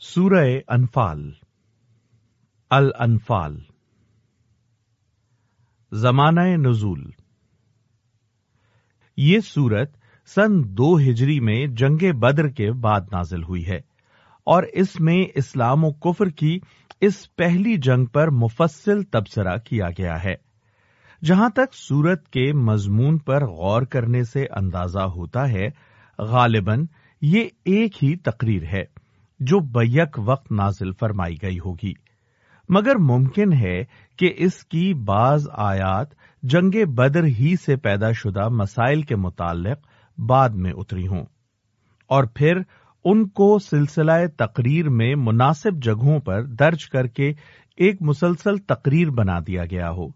سورہ انفال۔ الانفال۔ زمانہ نزول۔ یہ سورت سن دو ہجری میں جنگ بدر کے بعد نازل ہوئی ہے اور اس میں اسلام و کفر کی اس پہلی جنگ پر مفصل تبصرہ کیا گیا ہے، جہاں تک سورت کے مضمون پر غور کرنے سے اندازہ ہوتا ہے، غالباً یہ ایک ہی تقریر ہے۔ جو بیک وقت نازل فرمائی گئی ہوگی۔ مگر ممکن ہے کہ اس کی بعض آیات جنگ بدر ہی سے پیدا شدہ مسائل کے متعلق بعد میں اتری ہوں۔ اور پھر ان کو سلسلہ تقریر میں مناسب جگہوں پر درج کر کے ایک مسلسل تقریر بنا دیا گیا ہو۔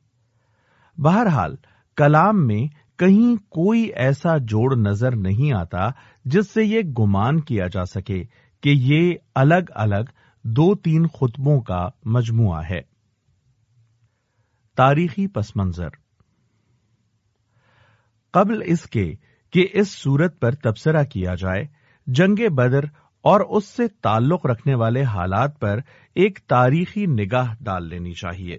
بہرحال، کلام میں کہیں کوئی ایسا جوڑ نظر نہیں آتا جس سے یہ گمان کیا جا سکے۔ کہ یہ الگ الگ دو تین خطبوں کا مجموعہ ہے۔ تاریخی پس منظر۔ قبل اس کے کہ اس صورت پر تبصرہ کیا جائے، جنگ بدر اور اس سے تعلق رکھنے والے حالات پر ایک تاریخی نگاہ ڈال لینی چاہیے۔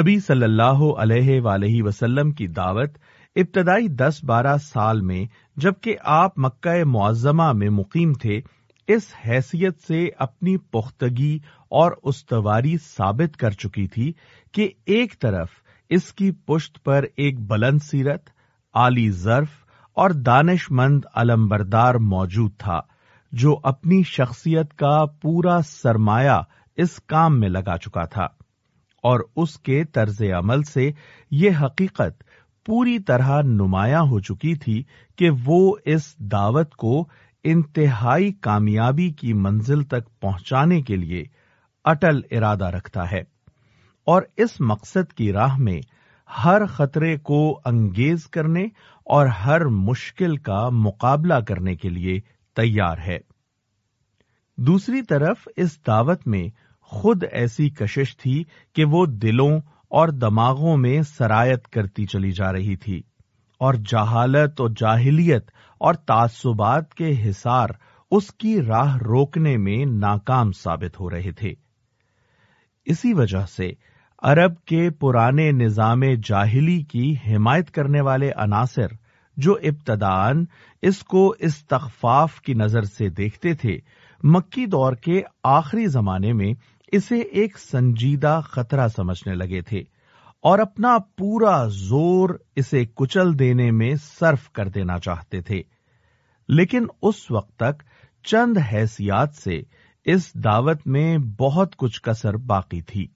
نبی صلی اللہ علیہ ولیہ وسلم کی دعوت ابتدائی دس بارہ سال میں جبکہ آپ مکہ معظمہ میں مقیم تھے، اس حیثیت سے اپنی پختگی اور استواری ثابت کر چکی تھی کہ ایک طرف اس کی پشت پر ایک بلند سیرت، عالی ظرف اور دانش مند علمبردار موجود تھا، جو اپنی شخصیت کا پورا سرمایہ اس کام میں لگا چکا تھا۔ اور اس کے طرز عمل سے یہ حقیقت پوری طرح نمایاں ہو چکی تھی کہ وہ اس دعوت کو انتہائی کامیابی کی منزل تک پہنچانے کے لیے اٹل ارادہ رکھتا ہے اور اس مقصد کی راہ میں ہر خطرے کو انگیز کرنے اور ہر مشکل کا مقابلہ کرنے کے لیے تیار ہے۔ دوسری طرف اس دعوت میں خود ایسی کشش تھی کہ وہ دلوں اور دماغوں میں سرایت کرتی چلی جا رہی تھی اور جہالت اور جاہلیت اور تعصبات کے حصار اس کی راہ روکنے میں ناکام ثابت ہو رہے تھے۔ اسی وجہ سے عرب کے پرانے نظام جاہلی کی حمایت کرنے والے عناصر جو ابتدان اس کو استخفاف کی نظر سے دیکھتے تھے، مکی دور کے آخری زمانے میں اسے ایک سنجیدہ خطرہ سمجھنے لگے تھے اور اپنا پورا زور اسے کچل دینے میں صرف کر دینا چاہتے تھے۔ لیکن اس وقت تک چند حیثیات سے اس دعوت میں بہت کچھ کسر باقی تھی۔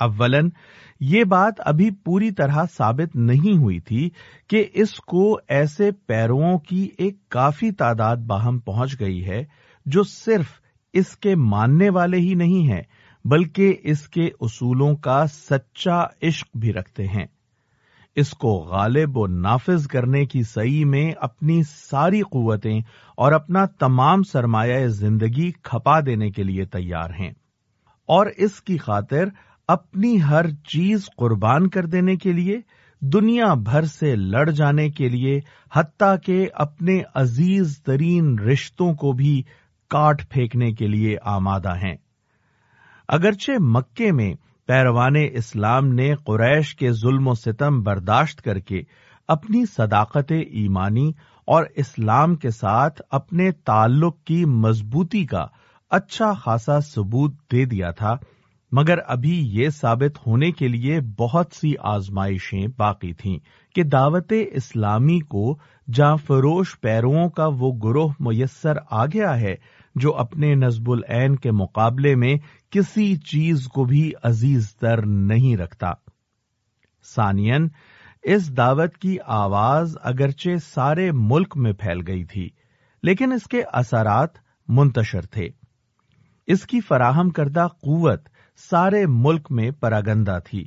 اولن یہ بات ابھی پوری طرح ثابت نہیں ہوئی تھی کہ اس کو ایسے پیرووں کی ایک کافی تعداد باہم پہنچ گئی ہے جو صرف اس کے ماننے والے ہی نہیں ہیں، بلکہ اس کے اصولوں کا سچا عشق بھی رکھتے ہیں۔ اس کو غالب و نافذ کرنے کی سعی میں اپنی ساری قوتیں اور اپنا تمام سرمایہ زندگی کھپا دینے کے لیے تیار ہیں۔ اور اس کی خاطر اپنی ہر چیز قربان کر دینے کے لیے، دنیا بھر سے لڑ جانے کے لیے، حتیٰ کہ اپنے عزیز ترین رشتوں کو بھی کاٹ پھینکنے کے لیے آمادہ ہیں۔ اگرچہ مکے میں پیروان اسلام نے قریش کے ظلم و ستم برداشت کر کے اپنی صداقت ایمانی اور اسلام کے ساتھ اپنے تعلق کی مضبوطی کا اچھا خاصا ثبوت دے دیا تھا، مگر ابھی یہ ثابت ہونے کے لیے بہت سی آزمائشیں باقی تھیں کہ دعوت اسلامی کو جاں فروش پیرووں کا وہ گروہ میسر آ گیا ہے جو اپنے نزب العین کے مقابلے میں کسی چیز کو بھی عزیز تر نہیں رکھتا۔ سانین اس دعوت کی آواز اگرچہ سارے ملک میں پھیل گئی تھی، لیکن اس کے اثرات منتشر تھے۔ اس کی فراہم کردہ قوت سارے ملک میں پراگندہ تھی۔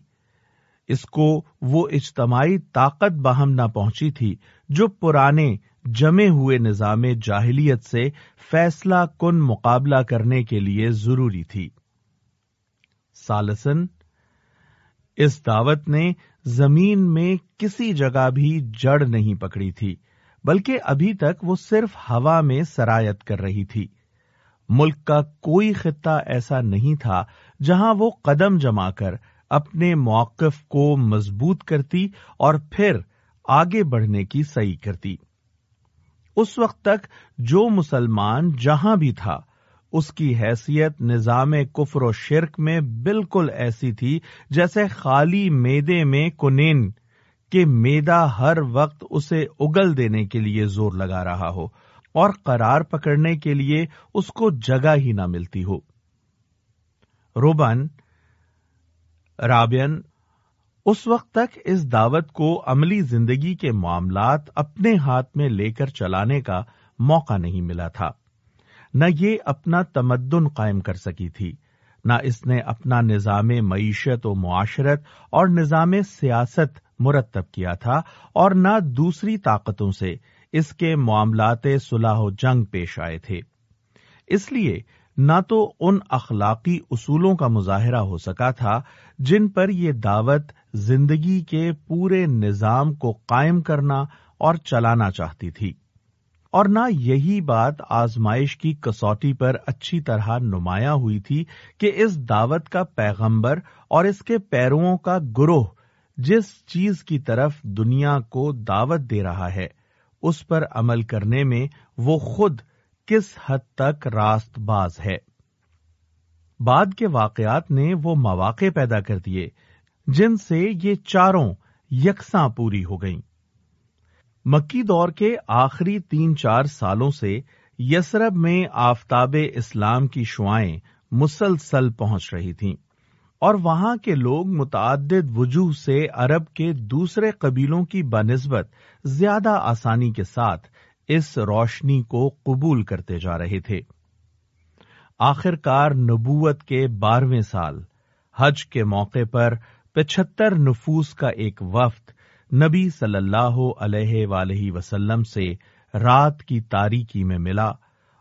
اس کو وہ اجتماعی طاقت باہم نہ پہنچی تھی جو پرانے جمے ہوئے نظام جاہلیت سے فیصلہ کن مقابلہ کرنے کے لیے ضروری تھی۔ سالسن، اس دعوت نے زمین میں کسی جگہ بھی جڑ نہیں پکڑی تھی، بلکہ ابھی تک وہ صرف ہوا میں سرایت کر رہی تھی۔ ملک کا کوئی خطہ ایسا نہیں تھا جہاں وہ قدم جما کر اپنے موقف کو مضبوط کرتی اور پھر آگے بڑھنے کی صحیح کرتی۔ اس وقت تک جو مسلمان جہاں بھی تھا، اس کی حیثیت نظام کفر و شرک میں بالکل ایسی تھی جیسے خالی میدے میں کنین، کہ میدا ہر وقت اسے اگل دینے کے لیے زور لگا رہا ہو اور قرار پکڑنے کے لیے اس کو جگہ ہی نہ ملتی ہو۔ روبن، رابین اس وقت تک اس دعوت کو عملی زندگی کے معاملات اپنے ہاتھ میں لے کر چلانے کا موقع نہیں ملا تھا۔ نہ یہ اپنا تمدن قائم کر سکی تھی، نہ اس نے اپنا نظام معیشت و معاشرت اور نظام سیاست مرتب کیا تھا اور نہ دوسری طاقتوں سے اس کے معاملات صلاح و جنگ پیش آئے تھے۔ اس لیے نہ تو ان اخلاقی اصولوں کا مظاہرہ ہو سکا تھا جن پر یہ دعوت زندگی کے پورے نظام کو قائم کرنا اور چلانا چاہتی تھی۔ اور نہ یہی بات آزمائش کی کسوٹی پر اچھی طرح نمایاں ہوئی تھی کہ اس دعوت کا پیغمبر اور اس کے پیرووں کا گروہ جس چیز کی طرف دنیا کو دعوت دے رہا ہے، اس پر عمل کرنے میں وہ خود کس حد تک راست باز ہے۔ بعد کے واقعات نے وہ مواقع پیدا کر دیے جن سے یہ چاروں یکساں پوری ہو گئیں۔ مکی دور کے آخری تین چار سالوں سے یسرب میں آفتاب اسلام کی شعائیں مسلسل پہنچ رہی تھیں اور وہاں کے لوگ متعدد وجوہ سے عرب کے دوسرے قبیلوں کی بنسبت زیادہ آسانی کے ساتھ اس روشنی کو قبول کرتے جا رہے تھے۔ آخر کار نبوت کے بارہویں سال، حج کے موقع پر پچہتر نفوس کا ایک وفد نبی صلی اللہ علیہ ولیہ وسلم سے رات کی تاریکی میں ملا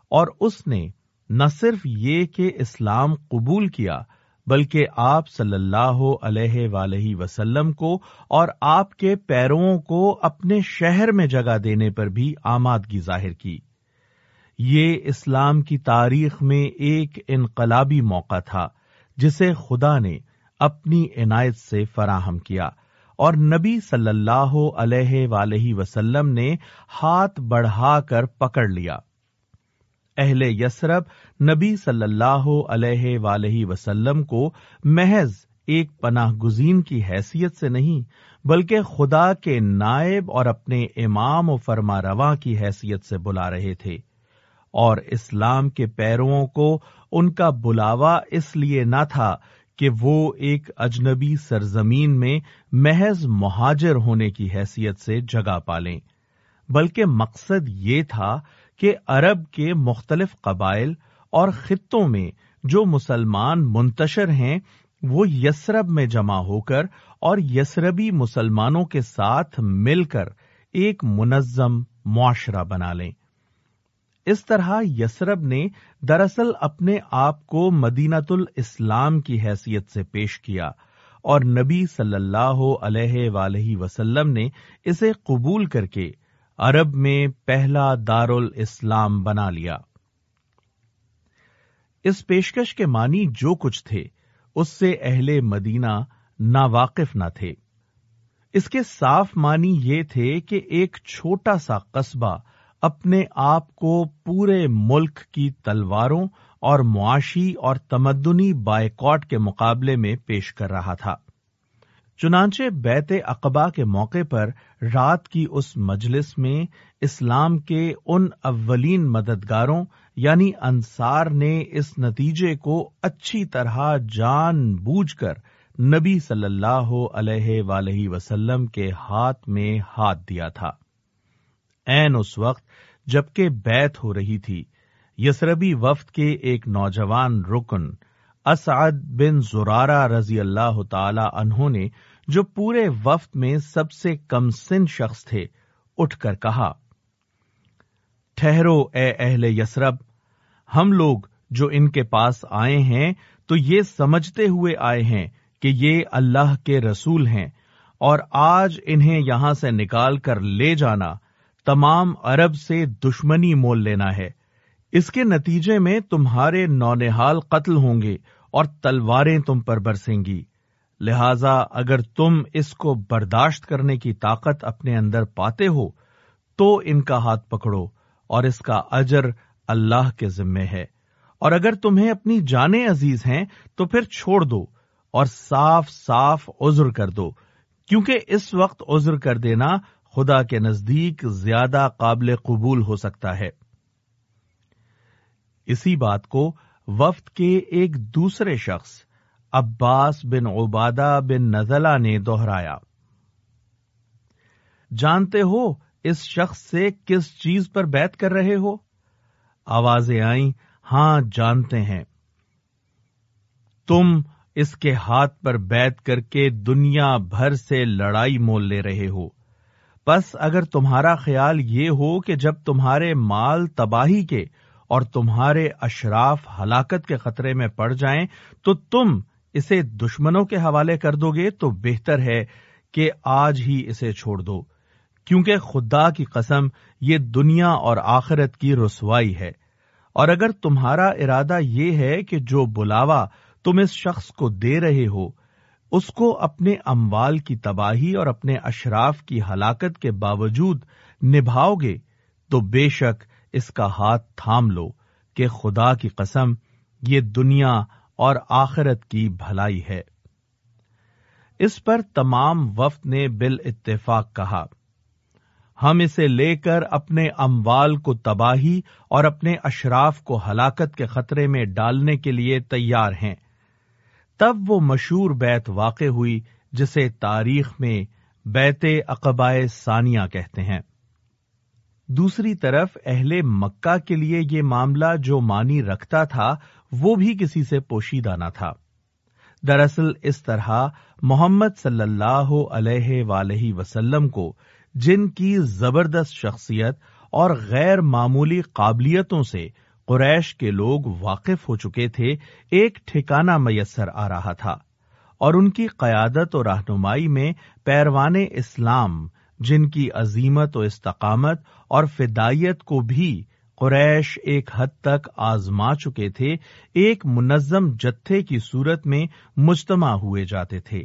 اور اس نے نہ صرف یہ کہ اسلام قبول کیا بلکہ آپ صلی اللہ علیہ ولیہ وسلم کو اور آپ کے پیروں کو اپنے شہر میں جگہ دینے پر بھی آمادگی ظاہر کی۔ یہ اسلام کی تاریخ میں ایک انقلابی موقع تھا جسے خدا نے اپنی عنایت سے فراہم کیا اور نبی صلی اللہ علیہ ولیہ وسلم نے ہاتھ بڑھا کر پکڑ لیا۔ اہل یسرب نبی صلی اللہ علیہ ولیہ وسلم کو محض ایک پناہ گزین کی حیثیت سے نہیں، بلکہ خدا کے نائب اور اپنے امام و فرما رواں کی حیثیت سے بلا رہے تھے۔ اور اسلام کے پیرووں کو ان کا بلاوا اس لیے نہ تھا کہ وہ ایک اجنبی سرزمین میں محض مہاجر ہونے کی حیثیت سے جگہ پالیں۔ بلکہ مقصد یہ تھا کہ عرب کے مختلف قبائل اور خطوں میں جو مسلمان منتشر ہیں، وہ یسرب میں جمع ہو کر اور یسربی مسلمانوں کے ساتھ مل کر ایک منظم معاشرہ بنا لیں۔ اس طرح یسرب نے دراصل اپنے آپ کو مدینت الاسلام کی حیثیت سے پیش کیا اور نبی صلی اللہ علیہ ولیہ وسلم نے اسے قبول کر کے عرب میں پہلا دار الاسلام بنا لیا۔ اس پیشکش کے معنی جو کچھ تھے، اس سے اہل مدینہ نا واقف نہ تھے۔ اس کے صاف معنی یہ تھے کہ ایک چھوٹا سا قصبہ اپنے آپ کو پورے ملک کی تلواروں اور معاشی اور تمدنی بائیکاٹ کے مقابلے میں پیش کر رہا تھا۔ چنانچہ بیت اقبا کے موقع پر رات کی اس مجلس میں اسلام کے ان اولین مددگاروں یعنی انصار نے اس نتیجے کو اچھی طرح جان بوجھ کر نبی صلی اللہ علیہ ولیہ وسلم کے ہاتھ میں ہاتھ دیا تھا۔ این اس وقت جبکہ بیت ہو رہی تھی۔ یسربی وفد کے ایک نوجوان رکن، اسعد بن زرارہ رضی اللہ تعالی انہوں نے، جو پورے وفد میں سب سے کم سن شخص تھے، اٹھ کر کہا، ٹھہرو اے اہل یسرب ہم لوگ جو ان کے پاس آئے ہیں، تو یہ سمجھتے ہوئے آئے ہیں کہ یہ اللہ کے رسول ہیں، اور آج انہیں یہاں سے نکال کر لے جانا۔ تمام عرب سے دشمنی مول لینا ہے۔ اس کے نتیجے میں تمہارے نونحال قتل ہوں گے اور تلواریں تم پر برسیں گی۔ لہذا اگر تم اس کو برداشت کرنے کی طاقت اپنے اندر پاتے ہو، تو ان کا ہاتھ پکڑو اور اس کا اجر اللہ کے ذمے ہے۔ اور اگر تمہیں اپنی جانیں عزیز ہیں، تو پھر چھوڑ دو اور صاف صاف عذر کر دو، کیونکہ اس وقت عذر کر دینا خدا کے نزدیک زیادہ قابل قبول ہو سکتا ہے۔ اسی بات کو وفد کے ایک دوسرے شخص عباس بن عبادہ بن نزلہ نے دوہرایا جانتے ہو اس شخص سے کس چیز پر بیت کر رہے ہو؟ آوازیں آئیں ہاں جانتے ہیں۔ تم اس کے ہاتھ پر بیت کر کے دنیا بھر سے لڑائی مول لے رہے ہو۔ بس اگر تمہارا خیال یہ ہو کہ جب تمہارے مال تباہی کے اور تمہارے اشراف ہلاکت کے خطرے میں پڑ جائیں تو تم اسے دشمنوں کے حوالے کر دو گے تو بہتر ہے کہ آج ہی اسے چھوڑ دو۔ کیونکہ خدا کی قسم یہ دنیا اور آخرت کی رسوائی ہے۔ اور اگر تمہارا ارادہ یہ ہے کہ جو بلاوا تم اس شخص کو دے رہے ہو اس کو اپنے اموال کی تباہی اور اپنے اشراف کی ہلاکت کے باوجود نبھاؤ گے تو بے شک اس کا ہاتھ تھام لو کہ خدا کی قسم، یہ دنیا اور آخرت کی بھلائی ہے۔ اس پر تمام وفد نے بال اتفاق کہا، ہم اسے لے کر اپنے اموال کو تباہی اور اپنے اشراف کو ہلاکت کے خطرے میں ڈالنے کے لیے تیار ہیں۔ تب وہ مشہور بیت واقع ہوئی جسے تاریخ میں بیت اقبائے ثانیہ کہتے ہیں۔ دوسری طرف اہل مکہ کے لیے یہ معاملہ جو مانی رکھتا تھا وہ بھی کسی سے پوشیدہ نہ تھا۔ دراصل اس طرح محمد صلی اللہ علیہ ولیہ وسلم کو جن کی زبردست شخصیت اور غیر معمولی قابلیتوں سے قریش کے لوگ واقف ہو چکے تھے، ایک ٹھکانہ میسر آ رہا تھا، اور ان کی قیادت و رہنمائی میں پیروان اسلام، جن کی عظیمت و استقامت اور فدائیت کو بھی قریش ایک حد تک آزما چکے تھے، ایک منظم جتھے کی صورت میں مجتمع ہوئے جاتے تھے۔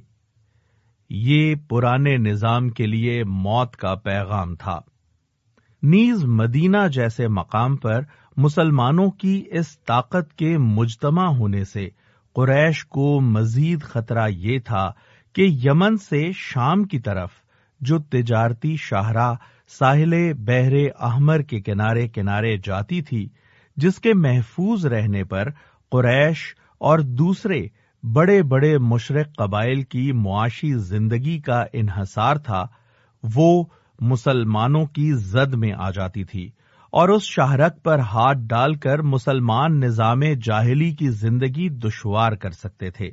یہ پرانے نظام کے لیے موت کا پیغام تھا۔ نیز مدینہ جیسے مقام پر مسلمانوں کی اس طاقت کے مجتمع ہونے سے قریش کو مزید خطرہ یہ تھا کہ یمن سے شام کی طرف جو تجارتی شاہراہ ساحل بحر احمر کے کنارے کنارے جاتی تھی، جس کے محفوظ رہنے پر قریش اور دوسرے بڑے بڑے مشرق قبائل کی معاشی زندگی کا انحصار تھا، وہ مسلمانوں کی زد میں آ جاتی تھی اور اس شاہرک پر ہاتھ ڈال کر مسلمان نظام جاہلی کی زندگی دشوار کر سکتے تھے۔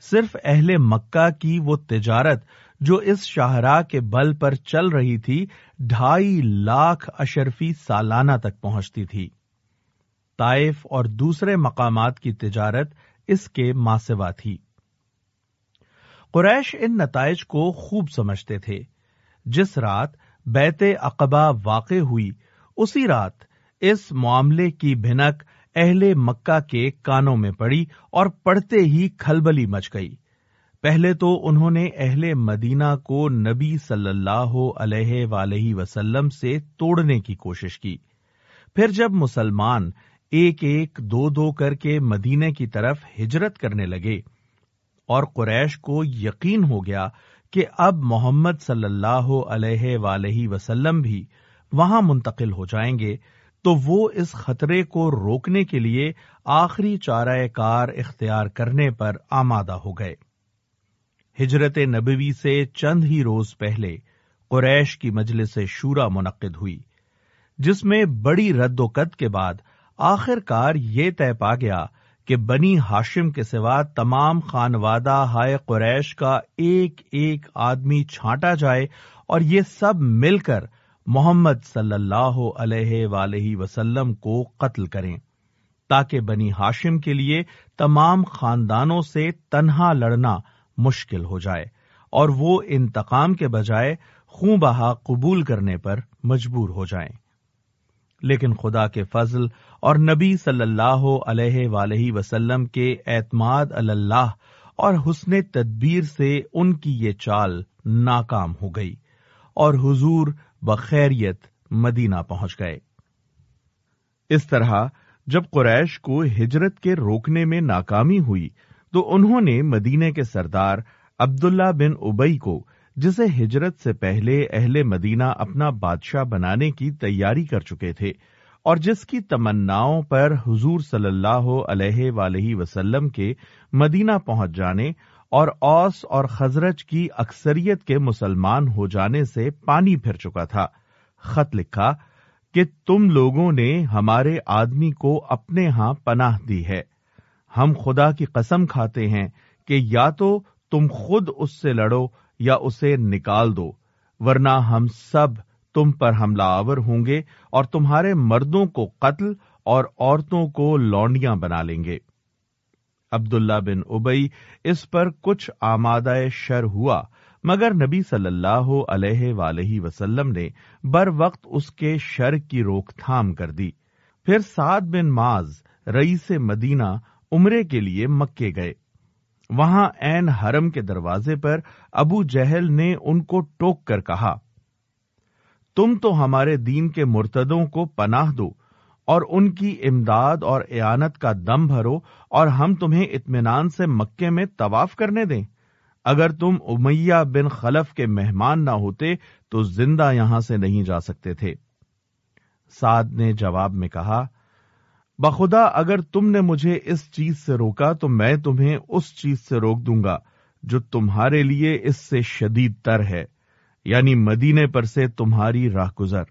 صرف اہل مکہ کی وہ تجارت جو اس شاہراہ کے بل پر چل رہی تھی ڈھائی لاکھ اشرفی سالانہ تک پہنچتی تھی۔ طائف اور دوسرے مقامات کی تجارت اس کے ماسوا تھی۔ قریش ان نتائج کو خوب سمجھتے تھے۔ جس رات بیت اقبا واقع ہوئی، اسی رات اس معاملے کی بھنک اہل مکہ کے کانوں میں پڑی اور پڑتے ہی کھلبلی مچ گئی۔ پہلے تو انہوں نے اہل مدینہ کو نبی صلی اللہ علیہ ولیہ وسلم سے توڑنے کی کوشش کی۔ پھر جب مسلمان ایک ایک دو دو کر کے مدینے کی طرف ہجرت کرنے لگے اور قریش کو یقین ہو گیا کہ اب محمد صلی اللہ علیہ ولیہ وسلم بھی وہاں منتقل ہو جائیں گے، تو وہ اس خطرے کو روکنے کے لیے آخری چارہ کار اختیار کرنے پر آمادہ ہو گئے۔ ہجرت نبوی سے چند ہی روز پہلے قریش کی مجلس شورا منعقد ہوئی، جس میں بڑی رد و قد کے بعد آخر کار یہ طے پا گیا کہ بنی ہاشم کے سوا تمام خانوادہ ہائے قریش کا ایک ایک آدمی چھانٹا جائے اور یہ سب مل کر محمد صلی اللہ علیہ ولیہ وسلم کو قتل کریں، تاکہ بنی ہاشم کے لیے تمام خاندانوں سے تنہا لڑنا مشکل ہو جائے اور وہ انتقام کے بجائے خوں بہا قبول کرنے پر مجبور ہو جائیں۔ لیکن خدا کے فضل اور نبی صلی اللہ علیہ ولیہ وسلم کے اعتماد اللہ اور حسن تدبیر سے ان کی یہ چال ناکام ہو گئی اور حضور بخیریت مدینہ پہنچ گئے۔ اس طرح جب قریش کو ہجرت کے روکنے میں ناکامی ہوئی تو انہوں نے مدینے کے سردار عبداللہ بن ابئی کو، جسے ہجرت سے پہلے اہل مدینہ اپنا بادشاہ بنانے کی تیاری کر چکے تھے اور جس کی تمناؤں پر حضور صلی اللہ علیہ ولیہ وسلم کے مدینہ پہنچ جانے اور اوس اور خزرج کی اکثریت کے مسلمان ہو جانے سے پانی پھر چکا تھا۔ خط لکھا، کہ تم لوگوں نے ہمارے آدمی کو اپنے ہاں پناہ دی ہے۔ ہم خدا کی قسم کھاتے ہیں کہ یا تو تم خود اس سے لڑو یا اسے نکال دو، ورنہ ہم سب تم پر حملہ آور ہوں گے اور تمہارے مردوں کو قتل اور عورتوں کو لونڈیاں بنا لیں گے۔ عبداللہ بن ابئی اس پر کچھ آمادہ شر ہوا، مگر نبی صلی اللہ علیہ ولیہ وسلم نے بر وقت اس کے شر کی روک تھام کر دی۔ پھر سعد بن ماز رئیس مدینہ عمرے کے لیے مکے گئے۔ وہاں این حرم کے دروازے پر ابو جہل نے ان کو ٹوک کر کہا۔ تم تو ہمارے دین کے مرتدوں کو پناہ دو اور ان کی امداد اور اعانت کا دم بھرو اور ہم تمہیں اطمینان سے مکے میں طواف کرنے دیں۔ اگر تم امیہ بن خلف کے مہمان نہ ہوتے تو زندہ یہاں سے نہیں جا سکتے تھے۔ سعد نے جواب میں کہا، بخدا، اگر تم نے مجھے اس چیز سے روکا تو میں تمہیں اس چیز سے روک دوں گا جو تمہارے لیے اس سے شدید تر ہے۔ یعنی مدینے پر سے تمہاری راہ گزر۔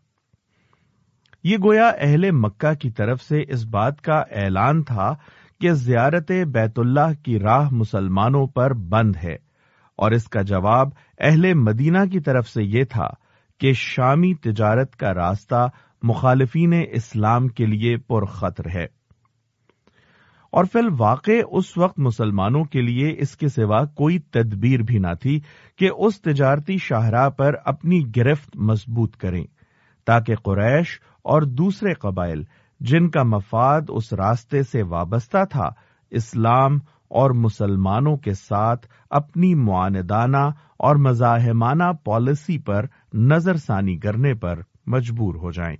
یہ گویا اہل مکہ کی طرف سے اس بات کا اعلان تھا کہ زیارت بیت اللہ کی راہ مسلمانوں پر بند ہے، اور اس کا جواب اہل مدینہ کی طرف سے یہ تھا کہ شامی تجارت کا راستہ مخالفین اسلام کے لیے پرخطر ہے۔ اور فی الواقع اس وقت مسلمانوں کے لیے اس کے سوا کوئی تدبیر بھی نہ تھی کہ اس تجارتی شاہراہ پر اپنی گرفت مضبوط کریں، تاکہ قریش اور دوسرے قبائل جن کا مفاد اس راستے سے وابستہ تھا، اسلام اور مسلمانوں کے ساتھ اپنی معاندانہ اور مزاحمانہ پالیسی پر نظر ثانی کرنے پر مجبور ہو جائیں۔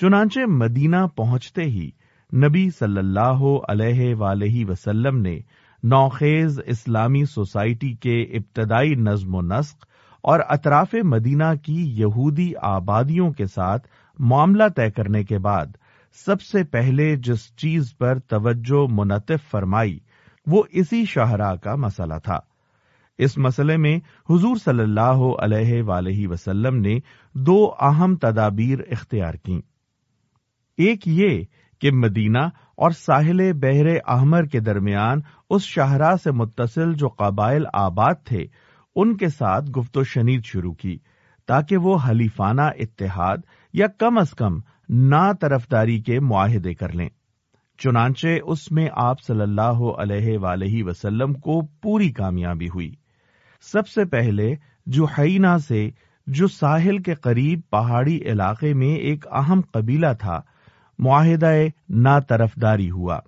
چنانچہ مدینہ پہنچتے ہی نبی صلی اللہ علیہ ولیہ وسلم نے نوخیز اسلامی سوسائٹی کے ابتدائی نظم و نسق اور اطراف مدینہ کی یہودی آبادیوں کے ساتھ معاملہ طے کرنے کے بعد سب سے پہلے جس چیز پر توجہ منطف فرمائی، وہ اسی شاہراہ کا مسئلہ تھا۔ اس مسئلے میں حضور صلی اللہ علیہ ولیہ وسلم نے دو اہم تدابیر اختیار کی ایک یہ کہ مدینہ اور ساحل بحر احمر کے درمیان اس شاہراہ سے متصل جو قبائل آباد تھے، ان کے ساتھ گفت و شنید شروع کی تاکہ وہ حلیفانہ اتحاد یا کم از کم نا طرفداری کے معاہدے کر لیں۔ چنانچہ اس میں آپ صلی اللہ علیہ ولیہ وسلم کو پوری کامیابی ہوئی۔ سب سے پہلے جو سے جو ساحل کے قریب پہاڑی علاقے میں ایک اہم قبیلہ تھا معاہدہ نا طرفداری ہوا۔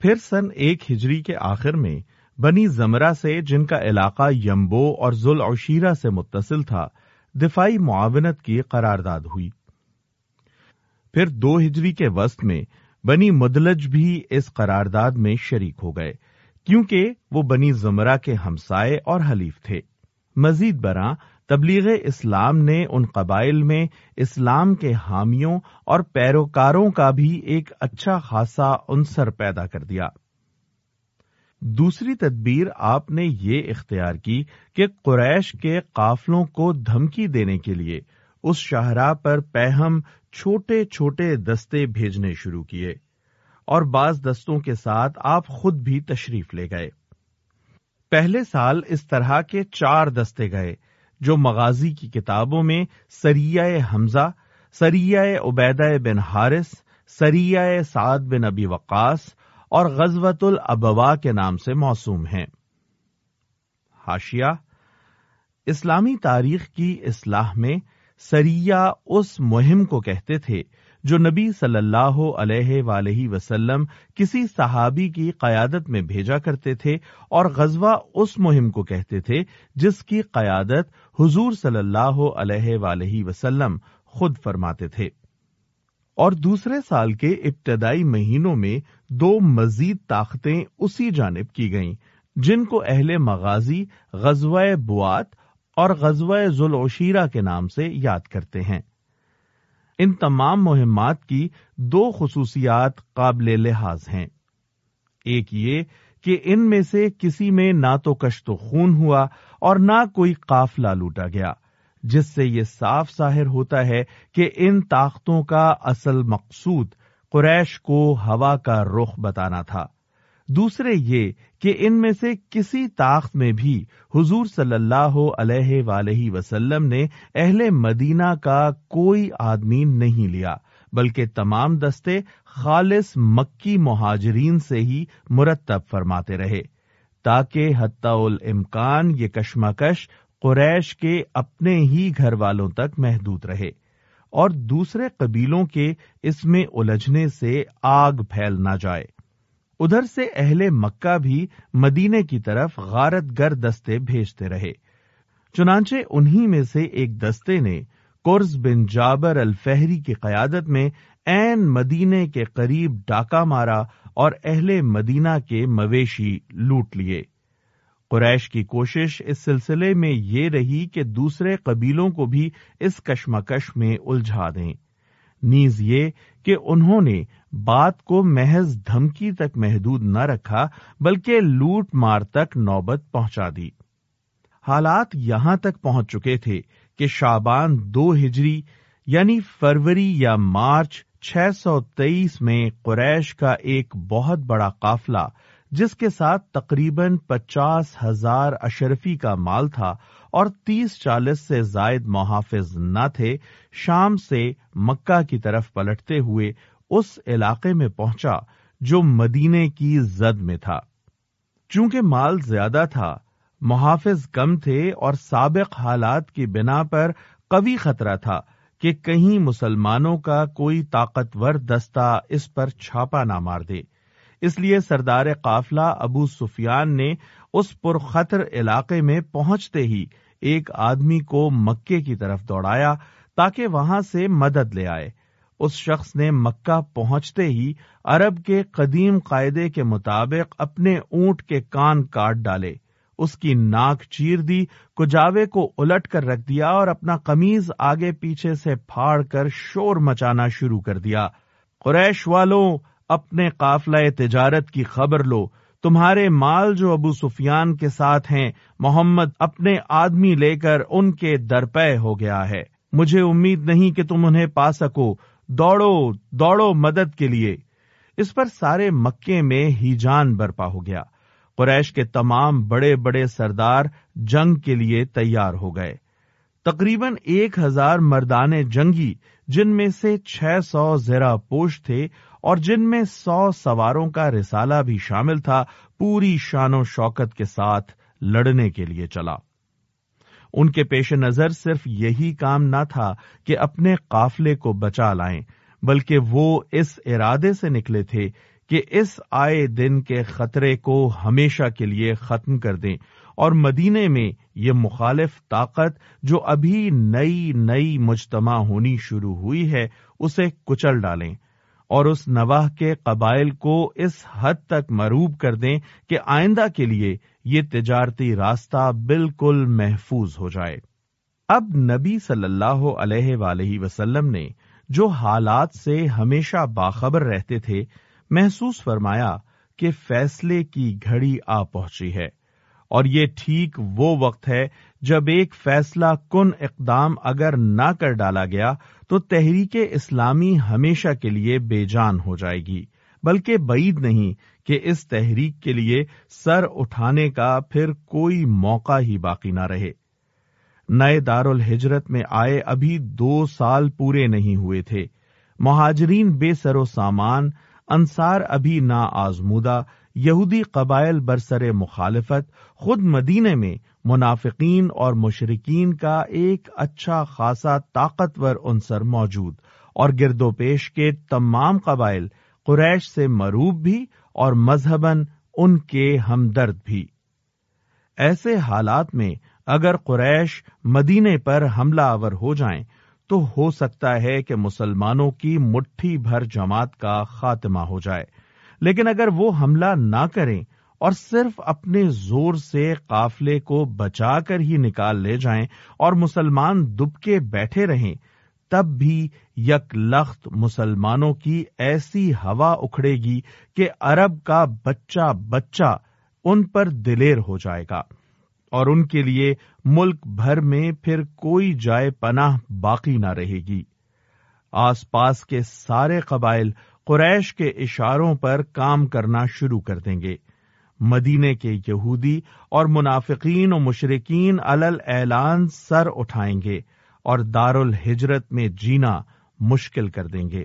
پھر سن ایک ہجری کے آخر میں بنی زمرہ سے جن کا علاقہ یمبو اور ذل اوشیرہ سے متصل تھا، دفاعی معاونت کی قرارداد ہوئی۔ پھر دو ہجری کے وسط میں بنی مدلج بھی اس قرارداد میں شریک ہو گئے، کیونکہ وہ بنی زمرہ کے ہمسائے اور حلیف تھے۔ مزید برآں تبلیغ اسلام نے ان قبائل میں اسلام کے حامیوں اور پیروکاروں کا بھی ایک اچھا خاصا عنصر پیدا کر دیا۔ دوسری تدبیر آپ نے یہ اختیار کی کہ قریش کے قافلوں کو دھمکی دینے کے لیے اس شاہراہ پر پہم چھوٹے چھوٹے دستے بھیجنے شروع کیے اور بعض دستوں کے ساتھ آپ خود بھی تشریف لے گئے۔ پہلے سال اس طرح کے چار دستے گئے جو مغازی کی کتابوں میں سریہ حمزہ سریہ عبیدہ بن حارث سریہ سعد بن ابی وقاص اور غزوت الابوا کے نام سے موسوم ہیں۔ حاشیہ، اسلامی تاریخ کی اصلاح میں سریہ اس مہم کو کہتے تھے جو نبی صلی اللہ علیہ ولیہ وسلم کسی صحابی کی قیادت میں بھیجا کرتے تھے اور غزوہ اس مہم کو کہتے تھے جس کی قیادت حضور صلی اللہ علیہ ولیہ وسلم خود فرماتے تھے۔ اور دوسرے سال کے ابتدائی مہینوں میں دو مزید طاقتیں اسی جانب کی گئیں، جن کو اہل مغازی غزوہ بوات اور غزوہ ذوالعشیرہ کے نام سے یاد کرتے ہیں۔ ان تمام مہمات کی دو خصوصیات قابل لحاظ ہیں۔ ایک یہ کہ ان میں سے کسی میں نہ تو کشت و خون ہوا اور نہ کوئی قافلہ لوٹا گیا، جس سے یہ صاف ظاہر ہوتا ہے کہ ان طاقتوں کا اصل مقصود قریش کو ہوا کا رخ بتانا تھا۔ دوسرے یہ کہ ان میں سے کسی طاقت میں بھی حضور صلی اللہ علیہ ولیہ وسلم نے اہل مدینہ کا کوئی آدمی نہیں لیا، بلکہ تمام دستے خالص مکی مہاجرین سے ہی مرتب فرماتے رہے، تاکہ حتی الامکان یہ کشمکش قریش کے اپنے ہی گھر والوں تک محدود رہے، اور دوسرے قبیلوں کے اس میں الجھنے سے آگ پھیل نہ جائے۔ ادھر سے اہل مکہ بھی مدینے کی طرف غارت گر دستے بھیجتے رہے۔ چنانچہ انہی میں سے ایک دستے نے قرض بن جابر الفہری کی قیادت میں این مدینے کے قریب ڈاکہ مارا اور اہل مدینہ کے مویشی لوٹ لیے۔ قریش کی کوشش اس سلسلے میں یہ رہی کہ دوسرے قبیلوں کو بھی اس کشمکش میں الجھا دیں۔ نیز یہ کہ انہوں نے بات کو محض دھمکی تک محدود نہ رکھا، بلکہ لوٹ مار تک نوبت پہنچا دی۔ حالات یہاں تک پہنچ چکے تھے کہ شابان دو ہجری یعنی فروری یا مارچ چھ سو تیئیس میں قریش کا ایک بہت بڑا قافلہ، جس کے ساتھ تقریباً پچاس ہزار اشرفی کا مال تھا اور تیس چالیس سے زائد محافظ نہ تھے، شام سے مکہ کی طرف پلٹتے ہوئے اس علاقے میں پہنچا جو مدینے کی زد میں تھا۔ چونکہ مال زیادہ تھا، محافظ کم تھے اور سابق حالات کی بنا پر قوی خطرہ تھا کہ کہیں مسلمانوں کا کوئی طاقتور دستہ اس پر چھاپا نہ مار دے۔ اس لیے سردار قافلہ ابو سفیان نے اس پرخطر علاقے میں پہنچتے ہی ایک آدمی کو مکے کی طرف دوڑایا تاکہ وہاں سے مدد لے آئے۔ اس شخص نے مکہ پہنچتے ہی عرب کے قدیم قاعدے کے مطابق اپنے اونٹ کے کان کاٹ ڈالے۔ اس کی ناک چیر دی، کجاوے کو الٹ کر رکھ دیا اور اپنا قمیض آگے پیچھے سے پھاڑ کر شور مچانا شروع کر دیا۔ قریش والوں، اپنے قافلہ تجارت کی خبر لو۔ تمہارے مال جو ابو سفیان کے ساتھ ہیں، محمد اپنے آدمی لے کر ان کے درپے ہو گیا ہے۔ مجھے امید نہیں کہ تم انہیں پا سکو۔ دوڑو دوڑو مدد کے لیے۔ اس پر سارے مکے میں ہی جان برپا ہو گیا۔ قریش کے تمام بڑے بڑے سردار جنگ کے لیے تیار ہو گئے۔ تقریباً ایک ہزار مردانے جنگی، جن میں سے چھ سو زیرہ پوش تھے اور جن میں سو سواروں کا رسالہ بھی شامل تھا، پوری شان و شوکت کے ساتھ لڑنے کے لیے چلا۔ ان کے پیش نظر صرف یہی کام نہ تھا کہ اپنے قافلے کو بچا لائیں، بلکہ وہ اس ارادے سے نکلے تھے کہ اس آئے دن کے خطرے کو ہمیشہ کے لیے ختم کر دیں۔ اور مدینے میں یہ مخالف طاقت جو ابھی نئی نئی مجتمع ہونی شروع ہوئی ہے، اسے کچل ڈالیں۔ اور اس نواح کے قبائل کو اس حد تک مروب کر دیں کہ آئندہ کے لیے یہ تجارتی راستہ بالکل محفوظ ہو جائے۔ اب نبی صلی اللہ علیہ ولیہ وسلم نے جو حالات سے ہمیشہ باخبر رہتے تھے، محسوس فرمایا کہ فیصلے کی گھڑی آ پہنچی ہے اور یہ ٹھیک وہ وقت ہے جب ایک فیصلہ کن اقدام اگر نہ کر ڈالا گیا تو تحریک اسلامی ہمیشہ کے لیے بے جان ہو جائے گی۔ بلکہ بعید نہیں کہ اس تحریک کے لیے سر اٹھانے کا پھر کوئی موقع ہی باقی نہ رہے۔ نئے دار الحجرت میں آئے ابھی دو سال پورے نہیں ہوئے تھے۔ مہاجرین بے سر و سامان، انصار ابھی نا آزمودہ یہودی قبائل برسر مخالفت خود مدینے میں منافقین اور مشرقین کا ایک اچھا خاصا طاقتور عنصر موجود اور گرد و پیش کے تمام قبائل قریش سے مروب بھی اور مذہباً ان کے ہمدرد بھی۔ ایسے حالات میں اگر قریش مدینے پر حملہ آور ہو جائیں تو ہو سکتا ہے کہ مسلمانوں کی مٹھی بھر جماعت کا خاتمہ ہو جائے۔ لیکن اگر وہ حملہ نہ کریں اور صرف اپنے زور سے قافلے کو بچا کر ہی نکال لے جائیں اور مسلمان دبکے بیٹھے رہیں، تب بھی یک لخت مسلمانوں کی ایسی ہوا اکھڑے گی کہ عرب کا بچہ بچہ ان پر دلیر ہو جائے گا۔ اور ان کے لیے ملک بھر میں پھر کوئی جائے پناہ باقی نہ رہے گی۔ آس پاس کے سارے قبائل قریش کے اشاروں پر کام کرنا شروع کر دیں گے۔ مدینے کے یہودی اور منافقین و مشرقین الل اعلان سر اٹھائیں گے اور دار الحجرت میں جینا مشکل کر دیں گے۔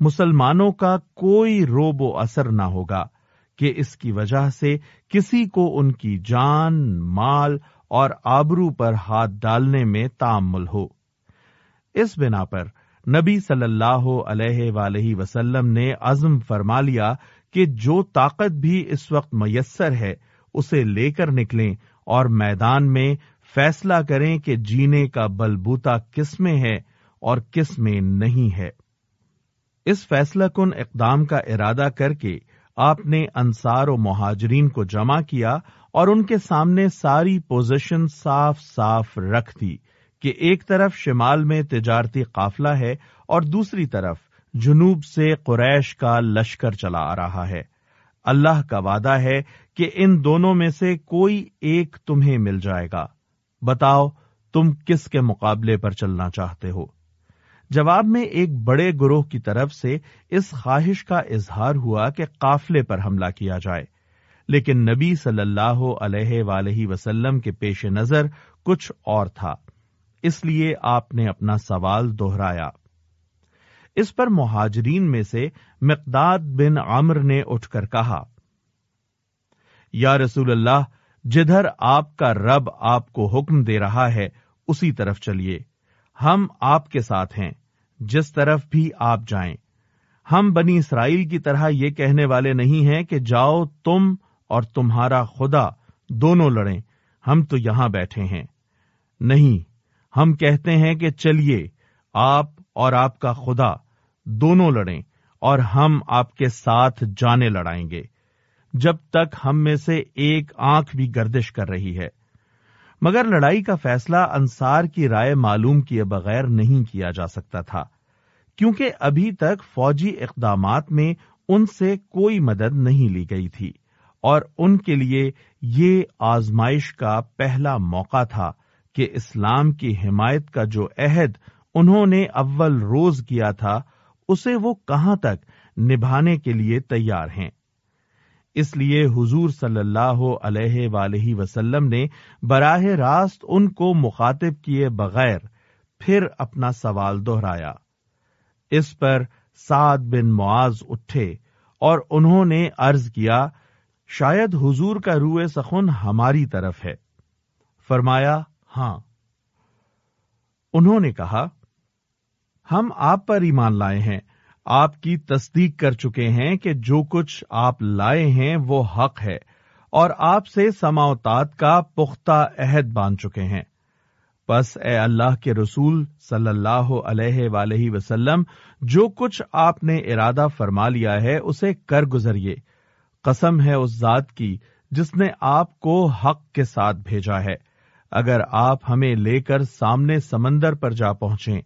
مسلمانوں کا کوئی روب و اثر نہ ہوگا کہ اس کی وجہ سے کسی کو ان کی جان، مال اور آبرو پر ہاتھ ڈالنے میں تعمل ہو۔ اس بنا پر نبی صلی اللہ علیہ ولیہ وسلم نے عزم فرما لیا کہ جو طاقت بھی اس وقت میسر ہے، اسے لے کر نکلیں اور میدان میں فیصلہ کریں کہ جینے کا بلبوتا کس میں ہے اور کس میں نہیں ہے۔ اس فیصلہ کن اقدام کا ارادہ کر کے آپ نے انصار و مہاجرین کو جمع کیا اور ان کے سامنے ساری پوزیشن صاف صاف رکھ دی۔ کہ ایک طرف شمال میں تجارتی قافلہ ہے اور دوسری طرف جنوب سے قریش کا لشکر چلا آ رہا ہے۔ اللہ کا وعدہ ہے کہ ان دونوں میں سے کوئی ایک تمہیں مل جائے گا۔ بتاؤ تم کس کے مقابلے پر چلنا چاہتے ہو؟ جواب میں ایک بڑے گروہ کی طرف سے اس خواہش کا اظہار ہوا کہ قافلے پر حملہ کیا جائے۔ لیکن نبی صلی اللہ علیہ ولیہ وسلم کے پیش نظر کچھ اور تھا۔ اس لیے آپ نے اپنا سوال دوہرایا اس پر مہاجرین میں سے مقداد بن عمر نے اٹھ کر کہا، یا رسول اللہ، جدھر آپ کا رب آپ کو حکم دے رہا ہے، اسی طرف چلیے۔ ہم آپ کے ساتھ ہیں، جس طرف بھی آپ جائیں۔ ہم بنی اسرائیل کی طرح یہ کہنے والے نہیں ہیں کہ جاؤ تم اور تمہارا خدا دونوں لڑیں۔ ہم تو یہاں بیٹھے ہیں۔ نہیں ہم کہتے ہیں کہ چلیے، آپ اور آپ کا خدا دونوں لڑیں اور ہم آپ کے ساتھ جانے لڑائیں گے۔ جب تک ہم میں سے ایک آنکھ بھی گردش کر رہی ہے۔ مگر لڑائی کا فیصلہ انصار کی رائے معلوم کیے بغیر نہیں کیا جا سکتا تھا، کیونکہ ابھی تک فوجی اقدامات میں ان سے کوئی مدد نہیں لی گئی تھی اور ان کے لیے یہ آزمائش کا پہلا موقع تھا۔ کہ اسلام کی حمایت کا جو عہد انہوں نے اول روز کیا تھا، اسے وہ کہاں تک نبھانے کے لیے تیار ہیں؟ اس لیے حضور صلی اللہ علیہ ولیہ وسلم نے براہ راست ان کو مخاطب کیے بغیر پھر اپنا سوال دوہرایا اس پر سعد بن معاذ اٹھے اور انہوں نے عرض کیا، شاید حضور کا روئے سخن ہماری طرف ہے۔ فرمایا ہاں۔ انہوں نے کہا، ہم آپ پر ایمان لائے ہیں۔ آپ کی تصدیق کر چکے ہیں کہ جو کچھ آپ لائے ہیں وہ حق ہے، اور آپ سے سماوتات کا پختہ عہد باندھ چکے ہیں۔ بس اے اللہ کے رسول صلی اللہ علیہ ولیہ وسلم، جو کچھ آپ نے ارادہ فرما لیا ہے اسے کر گزریے۔ قسم ہے اس ذات کی جس نے آپ کو حق کے ساتھ بھیجا ہے۔ اگر آپ ہمیں لے کر سامنے سمندر پر جا پہنچیں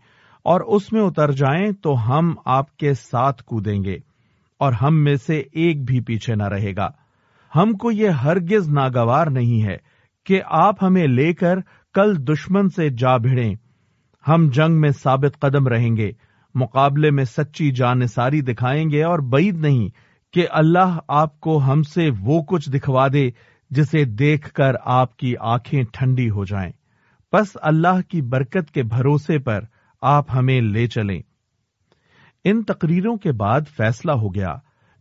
اور اس میں اتر جائیں تو ہم آپ کے ساتھ کودیں گے اور ہم میں سے ایک بھی پیچھے نہ رہے گا۔ ہم کو یہ ہرگز ناگوار نہیں ہے کہ آپ ہمیں لے کر کل دشمن سے جا بھیڑیں۔ ہم جنگ میں ثابت قدم رہیں گے، مقابلے میں سچی جانساری دکھائیں گے اور بعید نہیں کہ اللہ آپ کو ہم سے وہ کچھ دکھوا دے جسے دیکھ کر آپ کی آنکھیں ٹھنڈی ہو جائیں۔ بس اللہ کی برکت کے بھروسے پر آپ ہمیں لے چلیں۔ ان تقریروں کے بعد فیصلہ ہو گیا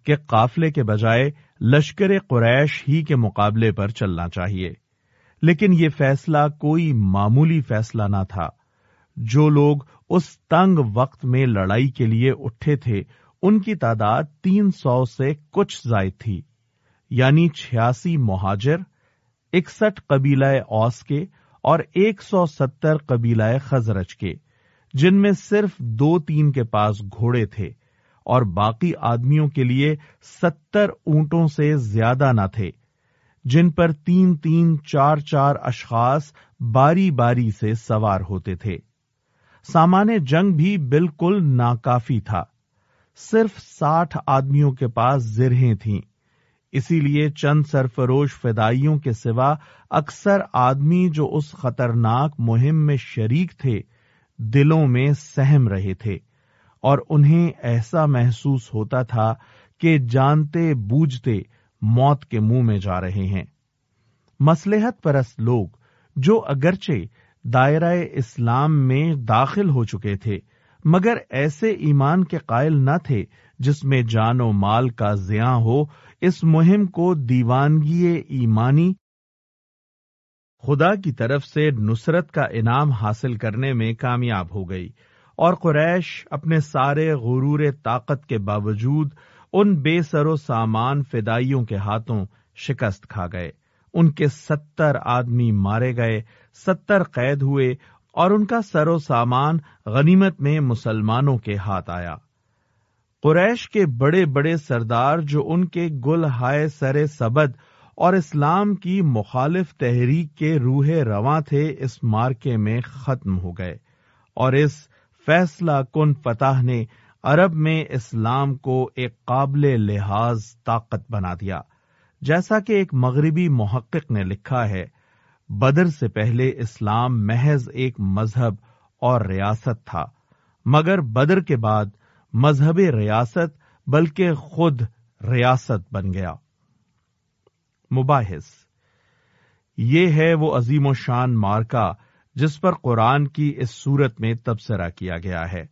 کہ قافلے کے بجائے لشکر قریش ہی کے مقابلے پر چلنا چاہیے۔ لیکن یہ فیصلہ کوئی معمولی فیصلہ نہ تھا۔ جو لوگ اس تنگ وقت میں لڑائی کے لیے اٹھے تھے، ان کی تعداد تین سو سے کچھ زائد تھی۔ یعنی چھیاسی مہاجر، اکسٹھ قبیلہ اوس کے اور ایک سو ستر قبیلہ خزرج کے، جن میں صرف دو تین کے پاس گھوڑے تھے اور باقی آدمیوں کے لیے ستر اونٹوں سے زیادہ نہ تھے، جن پر تین تین چار چار اشخاص باری باری سے سوار ہوتے تھے۔ سامان جنگ بھی بالکل ناکافی تھا۔ صرف ساٹھ آدمیوں کے پاس زرہیں تھیں۔ اسی لیے چند سرفروش فدائیوں کے سوا اکثر آدمی جو اس خطرناک مہم میں شریک تھے، دلوں میں سہم رہے تھے۔ اور انہیں ایسا محسوس ہوتا تھا کہ جانتے بوجھتے موت کے منہ میں جا رہے ہیں۔ مسلحت پرست لوگ جو اگرچہ دائرہ اسلام میں داخل ہو چکے تھے، مگر ایسے ایمان کے قائل نہ تھے جس میں جان و مال کا زیاں ہو اس مہم کو دیوانگی ایمانی خدا کی طرف سے نصرت کا انعام حاصل کرنے میں کامیاب ہو گئی اور قریش اپنے سارے غرور طاقت کے باوجود ان بے سر و سامان فدائیوں کے ہاتھوں شکست کھا گئے۔ ان کے ستر آدمی مارے گئے، ستر قید ہوئے اور ان کا سر و سامان غنیمت میں مسلمانوں کے ہاتھ آیا۔ قریش کے بڑے بڑے سردار جو ان کے گل ہائے سر سبد اور اسلام کی مخالف تحریک کے روح رواں تھے، اس مارکے میں ختم ہو گئے۔ اور اس فیصلہ کن فتح نے عرب میں اسلام کو ایک قابل لحاظ طاقت بنا دیا۔ جیسا کہ ایک مغربی محقق نے لکھا ہے، بدر سے پہلے اسلام محض ایک مذہب اور ریاست تھا، مگر بدر کے بعد مذہب ریاست بلکہ خود ریاست بن گیا۔ مباحث۔ یہ ہے وہ عظیم و شان مارکا جس پر قرآن کی اس صورت میں تبصرہ کیا گیا ہے۔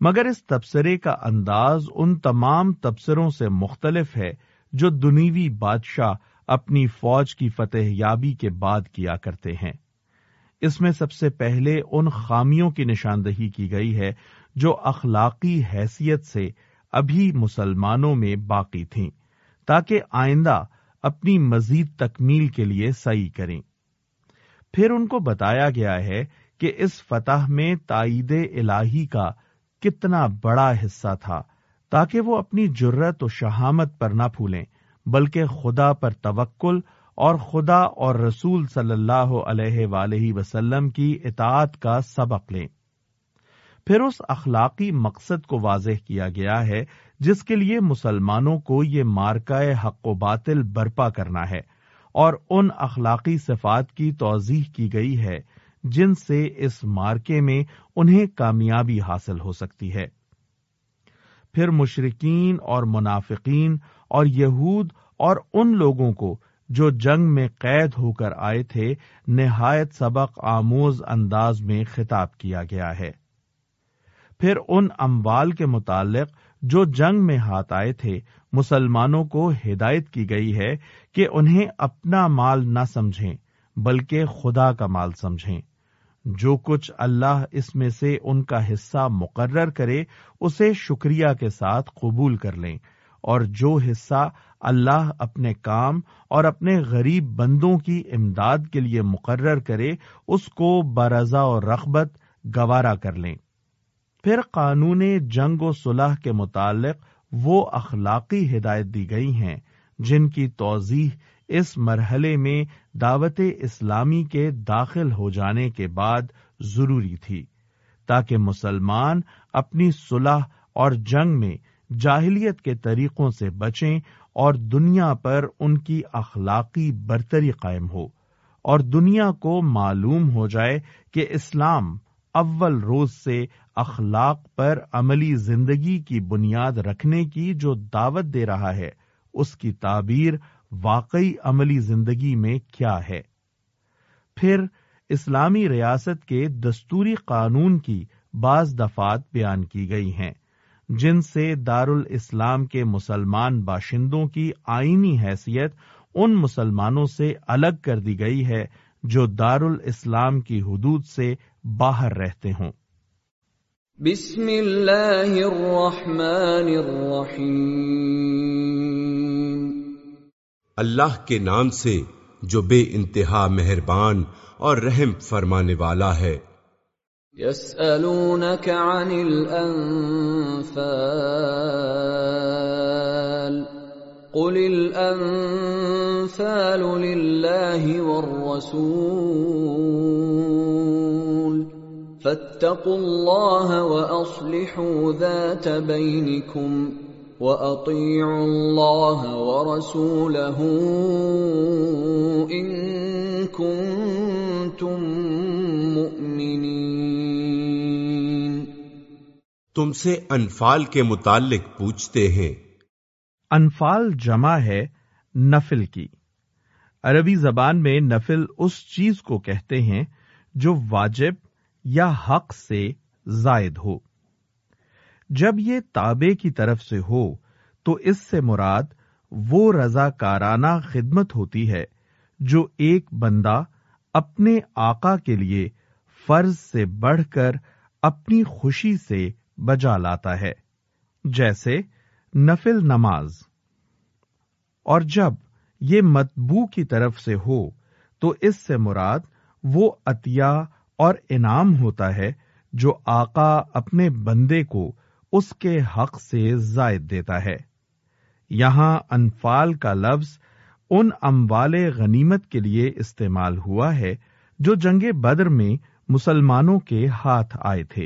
مگر اس تبصرے کا انداز ان تمام تبصروں سے مختلف ہے جو دنیوی بادشاہ اپنی فوج کی فتح یابی کے بعد کیا کرتے ہیں۔ اس میں سب سے پہلے ان خامیوں کی نشاندہی کی گئی ہے جو اخلاقی حیثیت سے ابھی مسلمانوں میں باقی تھیں، تاکہ آئندہ اپنی مزید تکمیل کے لیے صحیح کریں۔ پھر ان کو بتایا گیا ہے کہ اس فتح میں تائید الہی کا کتنا بڑا حصہ تھا، تاکہ وہ اپنی جرت و شہامت پر نہ پھولیں، بلکہ خدا پر توکل اور خدا اور رسول صلی اللہ علیہ ولیہ وسلم کی اطاعت کا سبق لیں۔ پھر اس اخلاقی مقصد کو واضح کیا گیا ہے، جس کے لیے مسلمانوں کو یہ مارکائے حق و باطل برپا کرنا ہے، اور ان اخلاقی صفات کی توضیح کی گئی ہے، جن سے اس مارکے میں انہیں کامیابی حاصل ہو سکتی ہے۔ پھر مشرقین اور منافقین اور یہود اور ان لوگوں کو جو جنگ میں قید ہو کر آئے تھے، نہایت سبق آموز انداز میں خطاب کیا گیا ہے۔ پھر ان اموال کے متعلق جو جنگ میں ہاتھ آئے تھے، مسلمانوں کو ہدایت کی گئی ہے کہ انہیں اپنا مال نہ سمجھیں، بلکہ خدا کا مال سمجھیں۔ جو کچھ اللہ اس میں سے ان کا حصہ مقرر کرے، اسے شکریہ کے ساتھ قبول کر لیں۔ اور جو حصہ اللہ اپنے کام اور اپنے غریب بندوں کی امداد کے لیے مقرر کرے، اس کو برضا اور رغبت گوارا کر لیں۔ پھر قانون جنگ و صلح کے متعلق وہ اخلاقی ہدایت دی گئی ہیں جن کی توضیح اس مرحلے میں دعوت اسلامی کے داخل ہو جانے کے بعد ضروری تھی تاکہ مسلمان اپنی صلح اور جنگ میں جاہلیت کے طریقوں سے بچیں اور دنیا پر ان کی اخلاقی برتری قائم ہو اور دنیا کو معلوم ہو جائے کہ اسلام اول روز سے اخلاق پر عملی زندگی کی بنیاد رکھنے کی جو دعوت دے رہا ہے، اس کی تعبیر واقعی عملی زندگی میں کیا ہے۔ پھر اسلامی ریاست کے دستوری قانون کی بعض دفات بیان کی گئی ہیں، جن سے دارالاسلام کے مسلمان باشندوں کی آئینی حیثیت ان مسلمانوں سے الگ کر دی گئی ہے جو دارالاسلام کی حدود سے باہر رہتے ہوں۔ بسم اللہ الرحمن الرحیم۔ اللہ کے نام سے جو بے انتہا مہربان اور رحم فرمانے والا ہے۔ يسألونك عن الأنفال قل الأنفال لله والرسول۔ فاتقوا الله وأصلحوا ذات بينكم وَأَطِيعُوا اللَّهَ وَرَسُولَهُ إِن كُنتُم مُّؤْمِنِينَ. تم سے انفال کے متعلق پوچھتے ہیں۔ انفال جمع ہے نفل کی۔ عربی زبان میں نفل اس چیز کو کہتے ہیں جو واجب یا حق سے زائد ہو۔ جب یہ تابے کی طرف سے ہو، تو اس سے مراد وہ رضا کارانہ خدمت ہوتی ہے جو ایک بندہ اپنے آقا کے لیے فرض سے بڑھ کر اپنی خوشی سے بجا لاتا ہے، جیسے نفل نماز۔ اور جب یہ متبو کی طرف سے ہو، تو اس سے مراد وہ عطیہ اور انعام ہوتا ہے جو آقا اپنے بندے کو اس کے حق سے زائد دیتا ہے۔ یہاں انفال کا لفظ ان اموال غنیمت کے لیے استعمال ہوا ہے جو جنگ بدر میں مسلمانوں کے ہاتھ آئے تھے۔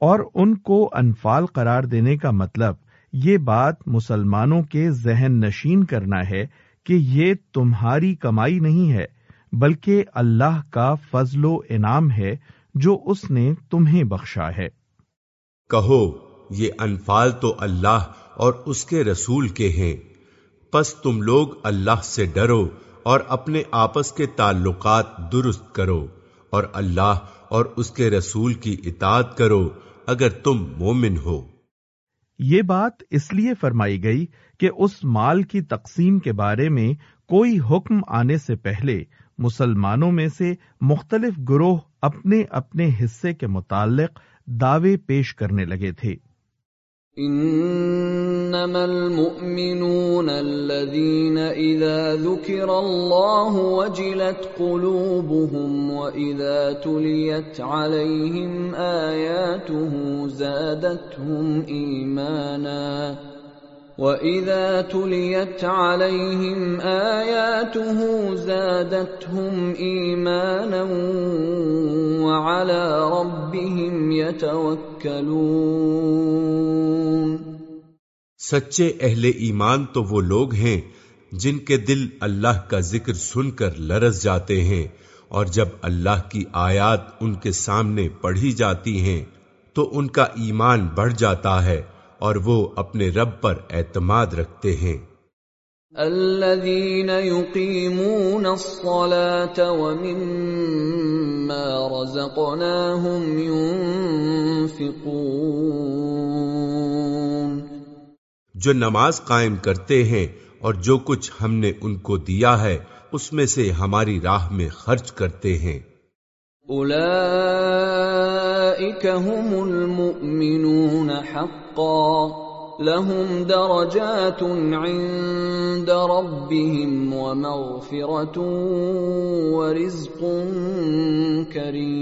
اور ان کو انفال قرار دینے کا مطلب یہ بات مسلمانوں کے ذہن نشین کرنا ہے کہ یہ تمہاری کمائی نہیں ہے بلکہ اللہ کا فضل و انعام ہے جو اس نے تمہیں بخشا ہے۔ کہو یہ انفال تو اللہ اور اس کے رسول کے ہیں۔ پس تم لوگ اللہ سے ڈرو اور اپنے آپس کے تعلقات درست کرو اور اللہ اور اس کے رسول کی اطاعت کرو اگر تم مومن ہو۔ یہ بات اس لیے فرمائی گئی کہ اس مال کی تقسیم کے بارے میں کوئی حکم آنے سے پہلے مسلمانوں میں سے مختلف گروہ اپنے اپنے حصے کے متعلق دعوے پیش کرنے لگے تھے۔ انما المؤمنون الذين اذا ذكر الله وجلت قلوبهم واذا تليت عليهم اياته زادتهم ايمانا واذا تليت عليهم اياته زادتهم ايمانا وعلى ربهم يتوكلون سچے اہل ایمان تو وہ لوگ ہیں جن کے دل اللہ کا ذکر سن کر لرز جاتے ہیں اور جب اللہ کی آیات ان کے سامنے پڑھی جاتی ہیں تو ان کا ایمان بڑھ جاتا ہے اور وہ اپنے رب پر اعتماد رکھتے ہیں۔ الذين يقيمون الصلاة ومما رزقناهم ينفقون۔ جو نماز قائم کرتے ہیں اور جو کچھ ہم نے ان کو دیا ہے اس میں سے ہماری راہ میں خرچ کرتے ہیں۔ هم المؤمنون حقا. لهم درجات عند ربهم ومغفرة ورزق كريم.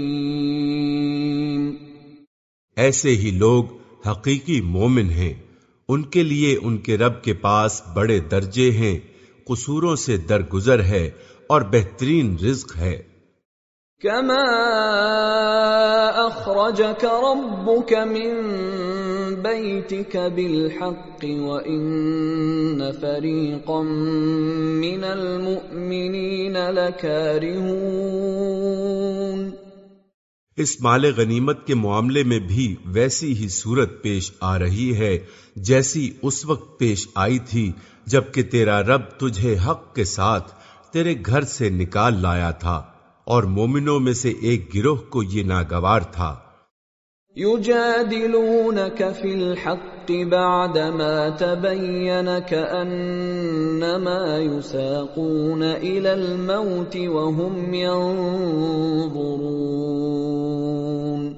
ایسے ہی لوگ حقیقی مومن ہیں. ان کے لیے ان کے رب کے پاس بڑے درجے ہیں، قصوروں سے درگزر ہے اور بہترین رزق ہے۔ كما اخرجك ربك من بيتك بالحق وان فريقا من المؤمنين لكارهون اس مال غنیمت کے معاملے میں بھی ویسی ہی صورت پیش آ رہی ہے جیسی اس وقت پیش آئی تھی جبکہ تیرا رب تجھے حق کے ساتھ تیرے گھر سے نکال لایا تھا۔ اور مومنوں میں سے ایک گروہ کو یہ ناگوار تھا۔ يجادلونك في الحق بعدما تبين كأنما يساقون إلى الموت وهم ينظرون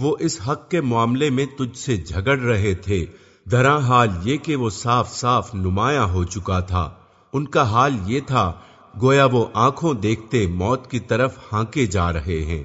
وہ اس حق کے معاملے میں تجھ سے جھگڑ رہے تھے۔ درا حال یہ کہ وہ صاف صاف نمایاں ہو چکا تھا۔ ان کا حال یہ تھا گویا وہ آنکھوں دیکھتے موت کی طرف ہانکے جا رہے ہیں۔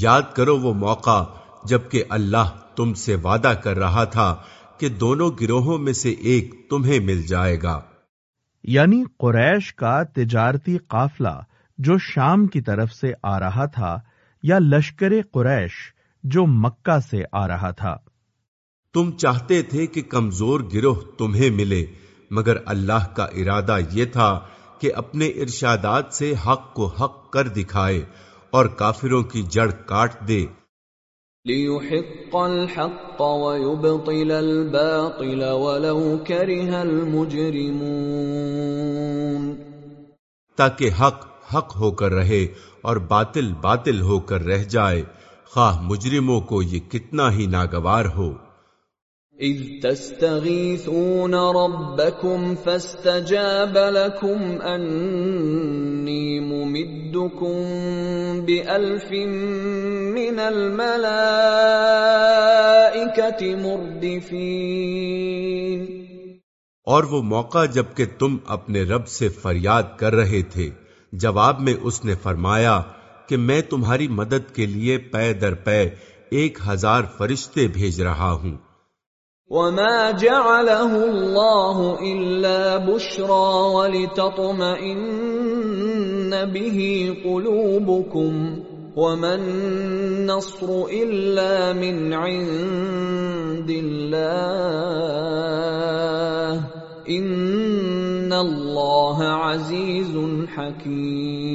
یاد کرو وہ موقع جبکہ اللہ تم سے وعدہ کر رہا تھا کہ دونوں گروہوں میں سے ایک تمہیں مل جائے گا۔ یعنی قریش کا تجارتی قافلہ جو شام کی طرف سے آ رہا تھا یا لشکر قریش جو مکہ سے آ رہا تھا۔ تم چاہتے تھے کہ کمزور گروہ تمہیں ملے مگر اللہ کا ارادہ یہ تھا کہ اپنے ارشادات سے حق کو حق کر دکھائے اور کافروں کی جڑ کاٹ دے۔ لِيُحِقَّ الْحَقَّ وَيُبْطِلَ الْبَاطِلَ وَلَوْ كَرِهَ الْمُجْرِمُونَ۔ تاکہ حق حق ہو کر رہے اور باطل باطل ہو کر رہ جائے خواہ مجرموں کو یہ کتنا ہی ناگوار ہو۔ اذ تستغیثون ربکم فاستجاب لکم انی ممدکم بألف من الملائکت مردفین اور وہ موقع جبکہ تم اپنے رب سے فریاد کر رہے تھے، جواب میں اس نے فرمایا کہ میں تمہاری مدد کے لیے پے در پے ایک ہزار فرشتے بھیج رہا ہوں۔ وما جعله الله الا بشرى ولتطمئن به قلوبكم وما النصر الا من عند الله ان الله عزيز حكيم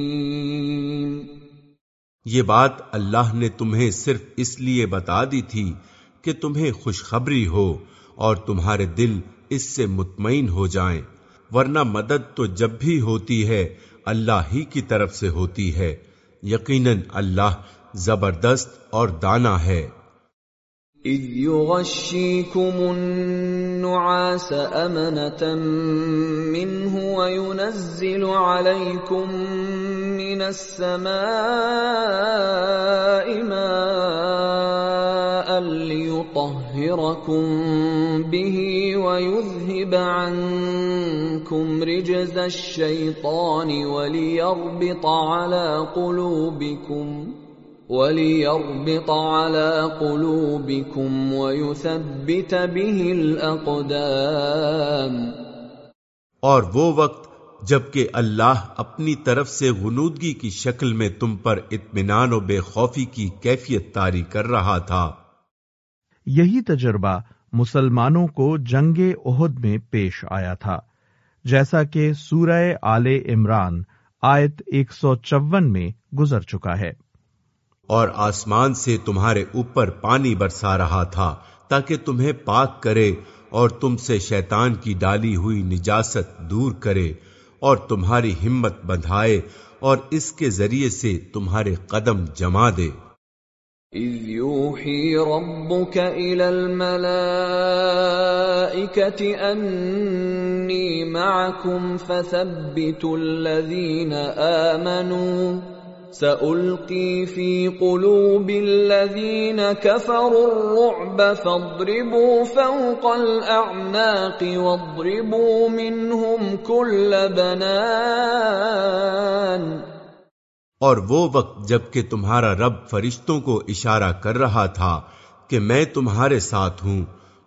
یہ بات اللہ نے تمہیں صرف اس لیے بتا دی تھی کہ تمہیں خوشخبری ہو اور تمہارے دل اس سے مطمئن ہو جائیں، ورنہ مدد تو جب بھی ہوتی ہے، اللہ ہی کی طرف سے ہوتی ہے۔ یقیناً اللہ زبردست اور دانا ہے۔ اذ يغشيكم النعاس امنة منه وينزل عليكم من السماء ماء ليطهركم به ويذهب عنكم رجز الشيطان وليربط على قلوبكم وَلِيَرْبِطَ عَلَى قُلُوبِكُمْ وَيُثَبِّتَ بِهِ الْأَقْدَامِ اور وہ وقت جبکہ اللہ اپنی طرف سے غنودگی کی شکل میں تم پر اطمینان و بے خوفی کی کیفیت تاری کر رہا تھا۔ یہی تجربہ مسلمانوں کو جنگ عہد میں پیش آیا تھا۔ جیسا کہ سورہ آل عمران آیت ایک سو چون میں گزر چکا ہے۔ اور آسمان سے تمہارے اوپر پانی برسا رہا تھا تاکہ تمہیں پاک کرے اور تم سے شیطان کی ڈالی ہوئی نجاست دور کرے اور تمہاری ہمت بندھائے اور اس کے ذریعے سے تمہارے قدم جما دے۔ اذ يوحي ربك الى معكم فثبتوا الذين آمنوا۔ سألقي في قلوب الذين كفروا الرعب فاضربوا فوق الأعناق واضربوا منهم كل بنان اور وہ وقت جبکہ تمہارا رب فرشتوں کو اشارہ کر رہا تھا کہ میں تمہارے ساتھ ہوں،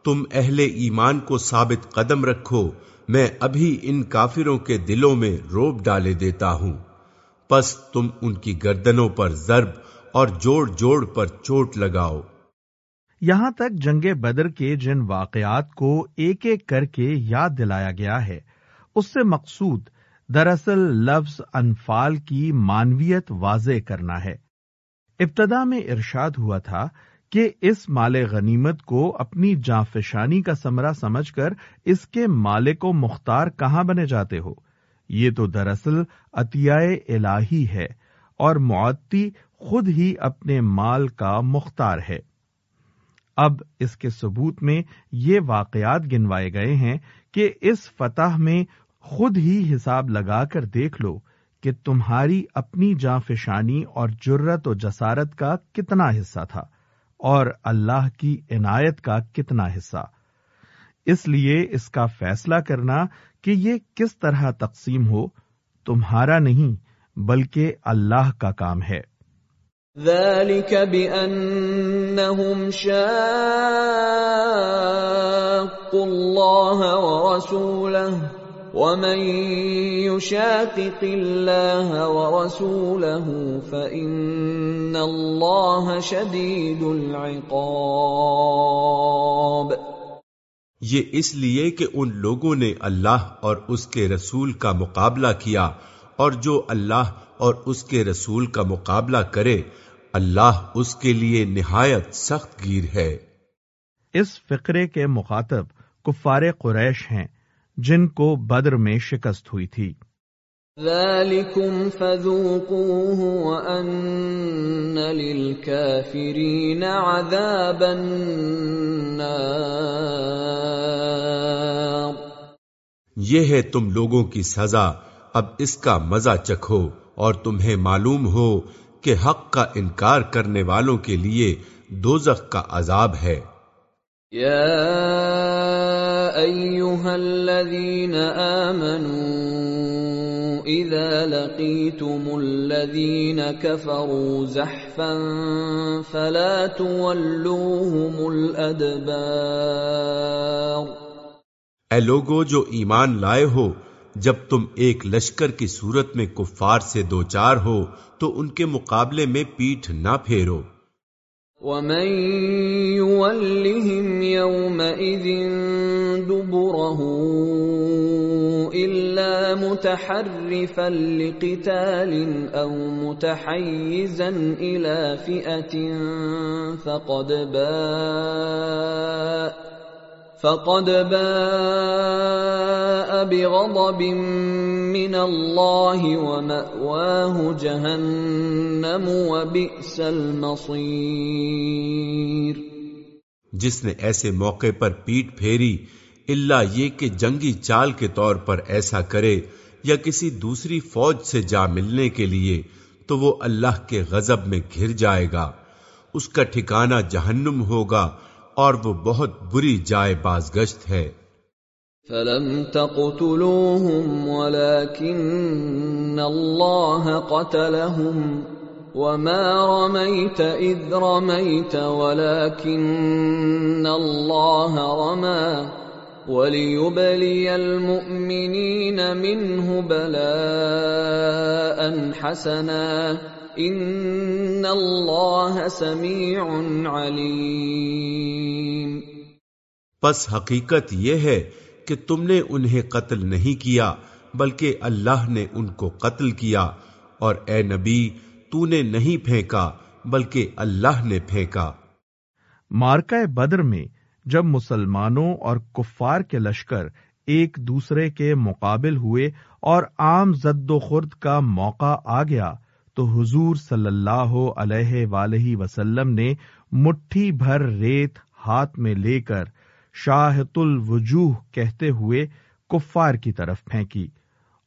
تم اہل ایمان کو ثابت قدم رکھو، میں ابھی ان کافروں کے دلوں میں روب ڈالے دیتا ہوں۔ پس تم ان کی گردنوں پر ضرب اور جوڑ جوڑ پر چوٹ لگاؤ۔ یہاں تک جنگ بدر کے جن واقعات کو ایک ایک کر کے یاد دلایا گیا ہے۔ اس سے مقصود دراصل لفظ انفال کی مانویت واضح کرنا ہے۔ ابتدا میں ارشاد ہوا تھا کہ اس مال غنیمت کو اپنی جانفشانی کا سمرہ سمجھ کر اس کے مالک و مختار کہاں بنے جاتے ہو۔ یہ تو دراصل عطیائے الہی ہے اور معتی خود ہی اپنے مال کا مختار ہے۔ اب اس کے ثبوت میں یہ واقعات گنوائے گئے ہیں کہ اس فتح میں خود ہی حساب لگا کر دیکھ لو کہ تمہاری اپنی جاں فشانی اور جرت و جسارت کا کتنا حصہ تھا اور اللہ کی عنایت کا کتنا حصہ۔ اس لیے اس کا فیصلہ کرنا کہ یہ کس طرح تقسیم ہو، تمہارا نہیں، بلکہ اللہ کا کام ہے۔ ذلك بأنهم شاقوا الله ورسوله، ومن يشاقق الله ورسوله فإن الله شديد العقاب۔ یہ اس لیے کہ ان لوگوں نے اللہ اور اس کے رسول کا مقابلہ کیا، اور جو اللہ اور اس کے رسول کا مقابلہ کرے، اللہ اس کے لیے نہایت سخت گیر ہے۔ اس فقرے کے مخاطب کفار قریش ہیں، جن کو بدر میں شکست ہوئی تھی۔ عذاب یہ ہے تم لوگوں کی سزا اب اس کا مزہ چکھو اور تمہیں معلوم ہو کہ حق کا انکار کرنے والوں کے لیے دوزخ کا عذاب ہے۔ یا ایوہا الذین آمنوا اذا لقیتم الذین کفروا زحفا فلا تولوهم الادبار اے لوگو جو ایمان لائے ہو، جب تم ایک لشکر کی صورت میں کفار سے دو چار ہو، تو ان کے مقابلے میں پیٹھ نہ پھیرو۔ ومن يولهم يومئذ دبره إلا متحرفا لقتال أو متحيزا إلى فئة فقد باء فقد باء بغضب من الله ومأواه جهنم وبئس المصير جس نے ایسے موقع پر پیٹ پھیری اللہ یہ کہ جنگی چال کے طور پر ایسا کرے یا کسی دوسری فوج سے جا ملنے کے لیے، تو وہ اللہ کے غضب میں گھر جائے گا۔ اس کا ٹھکانہ جہنم ہوگا اور وہ بہت بری جائے بازگشت ہے۔ فلم تقتلوهم ولكن الله قتلهم وما رميت إذ رميت ولكن الله رمى وليبلي المؤمنين منه بلاء حسنا۔ ان اللہ سمیع علیم پس حقیقت یہ ہے کہ تم نے انہیں قتل نہیں کیا بلکہ اللہ نے ان کو قتل کیا اور اے نبی تو نے نہیں پھینکا بلکہ اللہ نے پھینکا۔ مارکہ بدر میں جب مسلمانوں اور کفار کے لشکر ایک دوسرے کے مقابل ہوئے اور عام زد و خرد کا موقع آ گیا تو حضور صلی اللہ علیہ وآلہ وسلم نے مٹھی بھر ریت ہاتھ میں لے کر شاہت الوجوہ کہتے ہوئے کفار کی طرف پھینکی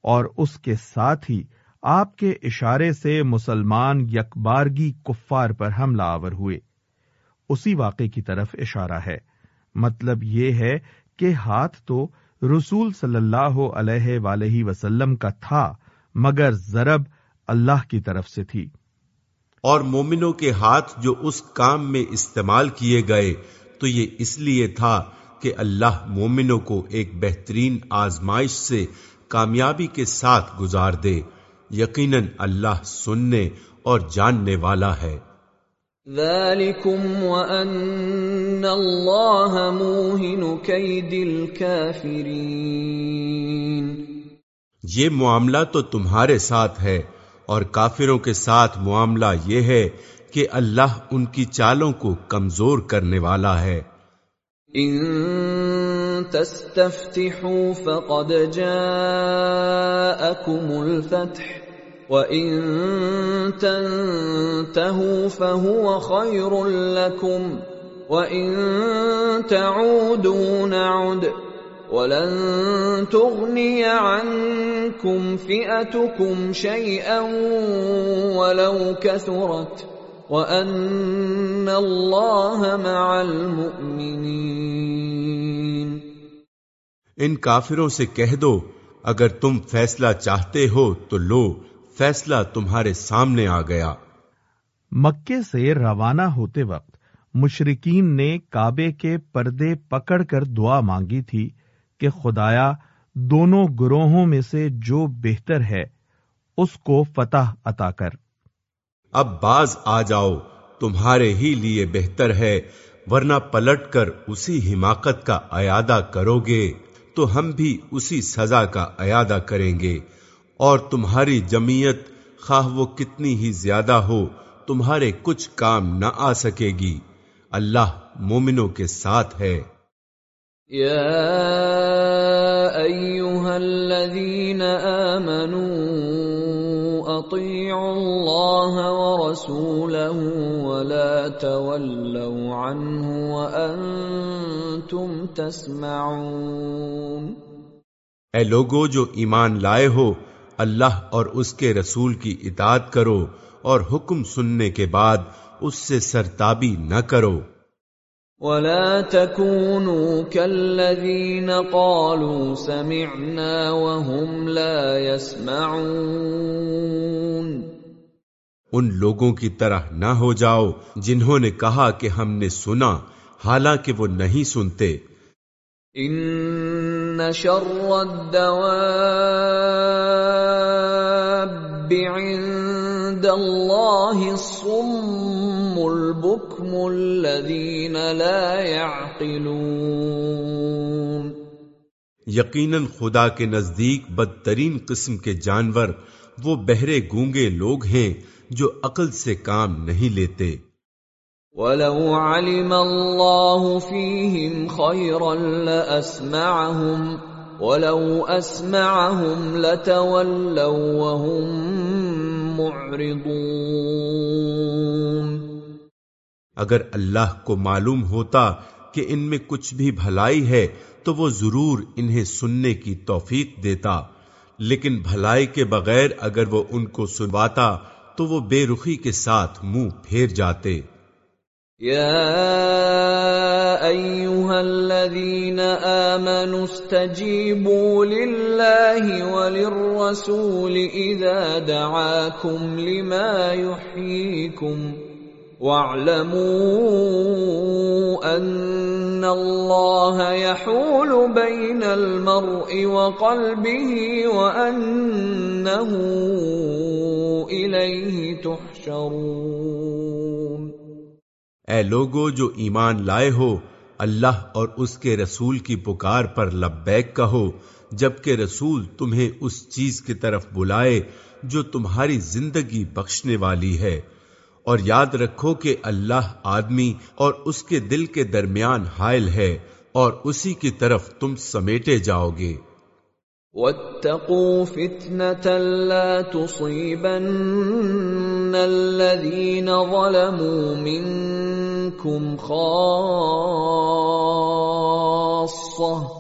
اور اس کے ساتھ ہی آپ کے اشارے سے مسلمان یکبارگی کفار پر حملہ آور ہوئے۔ اسی واقعے کی طرف اشارہ ہے۔ مطلب یہ ہے کہ ہاتھ تو رسول صلی اللہ علیہ وآلہ وسلم کا تھا، مگر ضرب اللہ کی طرف سے تھی۔ اور مومنوں کے ہاتھ جو اس کام میں استعمال کیے گئے تو یہ اس لیے تھا کہ اللہ مومنوں کو ایک بہترین آزمائش سے کامیابی کے ساتھ گزار دے۔ یقیناً اللہ سننے اور جاننے والا ہے۔ ذلكم وأن الله موهن كيد الكافرين۔ یہ معاملہ تو تمہارے ساتھ ہے۔ اور کافروں کے ساتھ معاملہ یہ ہے کہ اللہ ان کی چالوں کو کمزور کرنے والا ہے۔ ان تستفتحوا فقد جاءكم الفتح، وان تنتهوا فهو خير لكم وان تعودوا نعد۔ ولن تغني عنكم فئتكم شيئا ولو كثرت وان الله مع المؤمنين. ان کافروں سے کہہ دو اگر تم فیصلہ چاہتے ہو تو لو فیصلہ تمہارے سامنے آ گیا۔ مکے سے روانہ ہوتے وقت مشرقین نے کعبے کے پردے پکڑ کر دعا مانگی تھی کہ خدایا دونوں گروہوں میں سے جو بہتر ہے، اس کو فتح عطا کر۔ اب باز آ جاؤ، تمہارے ہی لیے بہتر ہے، ورنہ پلٹ کر اسی حماقت کا ایادہ کرو گے تو ہم بھی اسی سزا کا ایادہ کریں گے۔ اور تمہاری جمعیت، خواہ وہ کتنی ہی زیادہ ہو، تمہارے کچھ کام نہ آ سکے گی۔ اللہ مومنوں کے ساتھ ہے۔ یا ایوہا الذین آمنوا اطیعوا اللہ ورسولہ ولا تولوا عنہ وانتم تسمعون اے لوگو جو ایمان لائے ہو، اللہ اور اس کے رسول کی اطاعت کرو اور حکم سننے کے بعد اس سے سرتابی نہ کرو۔ ولا تكونوا كالذين قالوا سمعنا وهم لا يسمعون ان لوگوں کی طرح نہ ہو جاؤ جنہوں نے کہا کہ ہم نے سنا حالانکہ وہ نہیں سنتے۔ ان شر الدواب عند الله الصم البكم الذين لا يعقلون۔ یقیناً خدا کے نزدیک بدترین قسم کے جانور وہ بہرے گونگے لوگ ہیں جو عقل سے کام نہیں لیتے۔ وَلَوْ عَلِمَ اللَّهُ فِيهِمْ خَيْرًا لَأَسْمَعَهُمْ وَلَوْ أَسْمَعَهُمْ لَتَوَلَّوْا وَهُمْ مُعْرِضُونَ۔ اگر اللہ کو معلوم ہوتا کہ ان میں کچھ بھی بھلائی ہے، تو وہ ضرور انہیں سننے کی توفیق دیتا۔ لیکن بھلائی کے بغیر اگر وہ ان کو سنواتا، تو وہ بے رخی کے ساتھ منہ پھیر جاتے۔ يا ايها الذين امنوا استجيبوا لله وللرسول اذا دعاكم لما يحييكم واعلموا ان الله يحول بين المرء وقلبه وانه اليه تحشرون. اے لوگو، جو ایمان لائے ہو، اللہ اور اس کے رسول کی پکار پر لبیک کہو، جبکہ رسول تمہیں اس چیز کی طرف بلائے جو تمہاری زندگی بخشنے والی ہے۔ اور یاد رکھو کہ اللہ آدمی اور اس کے دل کے درمیان حائل ہے اور اسی کی طرف تم سمیٹے جاؤ گے۔ واتقوا فتنة لا تصيبن الذين ظلموا منكم خاصة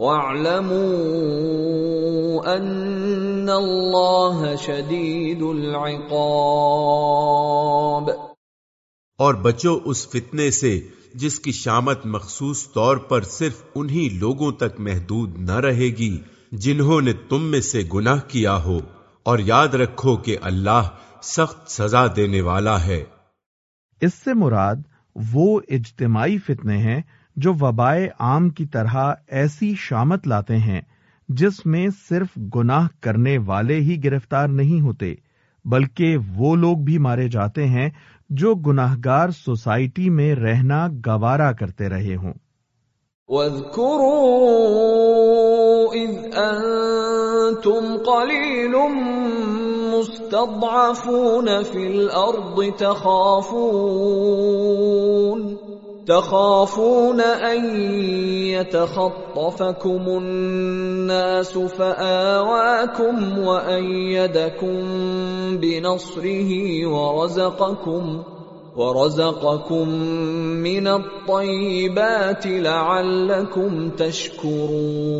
واعلموا أن الله شديد العقاب۔ اور بچو اس فتنے سے جس کی شامت مخصوص طور پر صرف انہی لوگوں تک محدود نہ رہے گی جنہوں نے تم میں سے گناہ کیا ہو۔ اور یاد رکھو کہ اللہ سخت سزا دینے والا ہے۔ اس سے مراد وہ اجتماعی فتنے ہیں جو وبائے عام کی طرح ایسی شامت لاتے ہیں، جس میں صرف گناہ کرنے والے ہی گرفتار نہیں ہوتے، بلکہ وہ لوگ بھی مارے جاتے ہیں جو گناہگار سوسائٹی میں رہنا گوارا کرتے رہے ہوں۔ واذكروا إذ أنتم قليل مستضعفون في الأرض تخافون تخافون أن يتخطفكم الناس فآواكم وأيدكم بنصره ورزقكم ورزقكم من الطيبات لعلكم تشكرون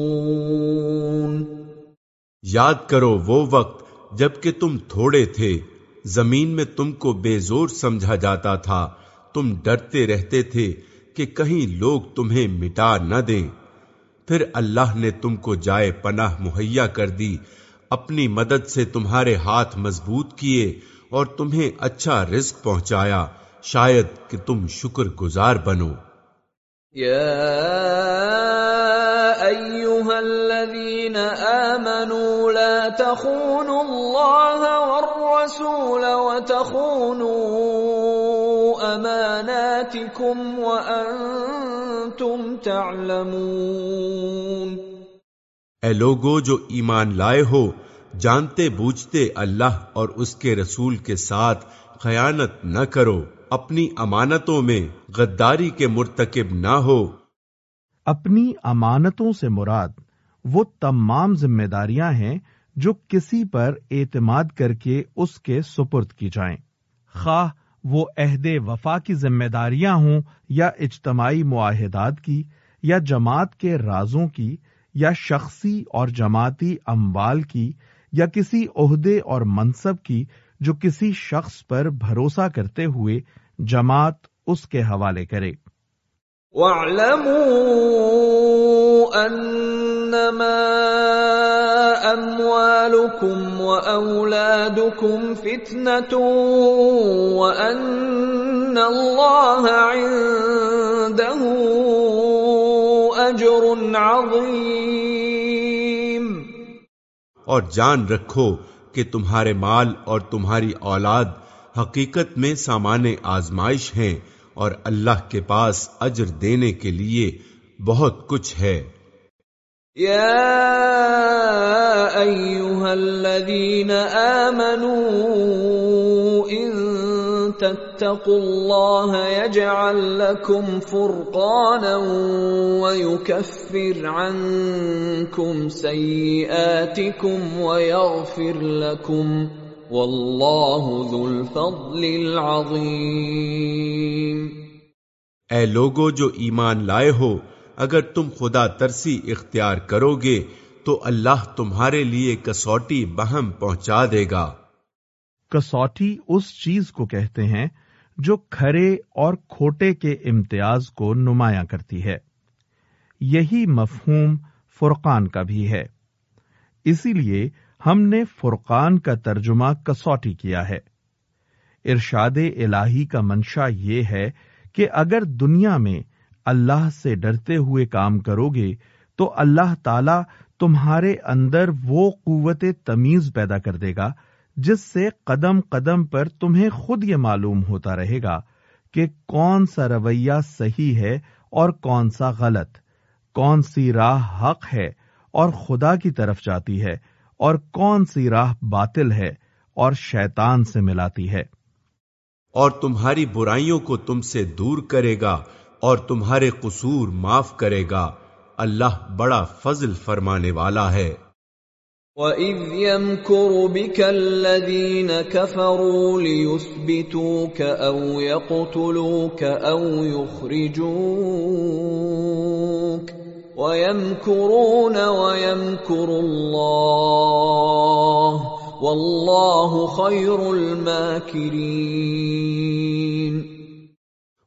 یاد کرو وہ وقت جبکہ تم تھوڑے تھے، زمین میں تم کو بے زور سمجھا جاتا تھا۔ تم ڈرتے رہتے تھے کہ کہیں لوگ تمہیں مٹا نہ دیں۔ پھر اللہ نے تم کو جائے پناہ مہیا کر دی، اپنی مدد سے تمہارے ہاتھ مضبوط کیے اور تمہیں اچھا رزق پہنچایا۔ شاید کہ تم شکر گزار بنو۔ يا ايها الذين امنوا لا تخونوا الله والرسول وتخونوا اماناتكم وانتم تعلمون اے لوگو جو ایمان لائے ہو جانتے بوجھتے اللہ اور اس کے رسول کے ساتھ خیانت نہ کرو اپنی امانتوں میں غداری کے مرتکب نہ ہو۔ اپنی امانتوں سے مراد وہ تمام ذمہ داریاں ہیں جو کسی پر اعتماد کر کے اس کے سپرد کی جائیں۔ خواہ وہ عہد وفا کی ذمہ داریاں ہوں یا اجتماعی معاہدات کی یا جماعت کے رازوں کی یا شخصی اور جماعتی اموال کی یا کسی عہدے اور منصب کی جو کسی شخص پر بھروسہ کرتے ہوئے جماعت اس کے حوالے کرے۔ واعلموا انما اموالكم واولادكم فتنه وان الله عنده اجر عظيم. اور جان رکھو کہ تمہارے مال اور تمہاری اولاد حقیقت میں سامان آزمائش ہیں اور اللہ کے پاس اجر دینے کے لیے بہت کچھ ہے۔ يا ايها الذين امنوا ان تتقوا الله يجعل لكم فرقانا ويكفر عنكم سيئاتكم ويغفر لكم والله ذو الفضل العظيم اے لوگو جو ایمان لائے ہو اگر تم خدا ترسی اختیار کرو گے، تو اللہ تمہارے لیے کسوٹی بہم پہنچا دے گا۔ کسوٹی اس چیز کو کہتے ہیں جو کھرے اور کھوٹے کے امتیاز کو نمایاں کرتی ہے۔ یہی مفہوم فرقان کا بھی ہے۔ اسی لیے ہم نے فرقان کا ترجمہ کسوٹی کیا ہے۔ ارشاد الہی کا منشا یہ ہے کہ اگر دنیا میں اللہ سے ڈرتے ہوئے کام کرو گے تو اللہ تعالی تمہارے اندر وہ قوت تمیز پیدا کر دے گا، جس سے قدم قدم پر تمہیں خود یہ معلوم ہوتا رہے گا کہ کون سا رویہ صحیح ہے اور کون سا غلط۔ کون سی راہ حق ہے اور خدا کی طرف جاتی ہے، اور کون سی راہ باطل ہے اور شیطان سے ملاتی ہے۔ اور تمہاری برائیوں کو تم سے دور کرے گا۔ اور تمہارے قصور معاف کرے گا۔ اللہ بڑا فضل فرمانے والا ہے۔ وَإِذْ يَمْكُرُ بِكَ الَّذِينَ كَفَرُوا لِيُثْبِتُوكَ أَوْ يَقْتُلُوكَ أَوْ يُخْرِجُوكَ وَيَمْكُرُونَ وَيَمْكُرُ اللَّهُ وَاللَّهُ خَيْرُ الْمَاكِرِينَ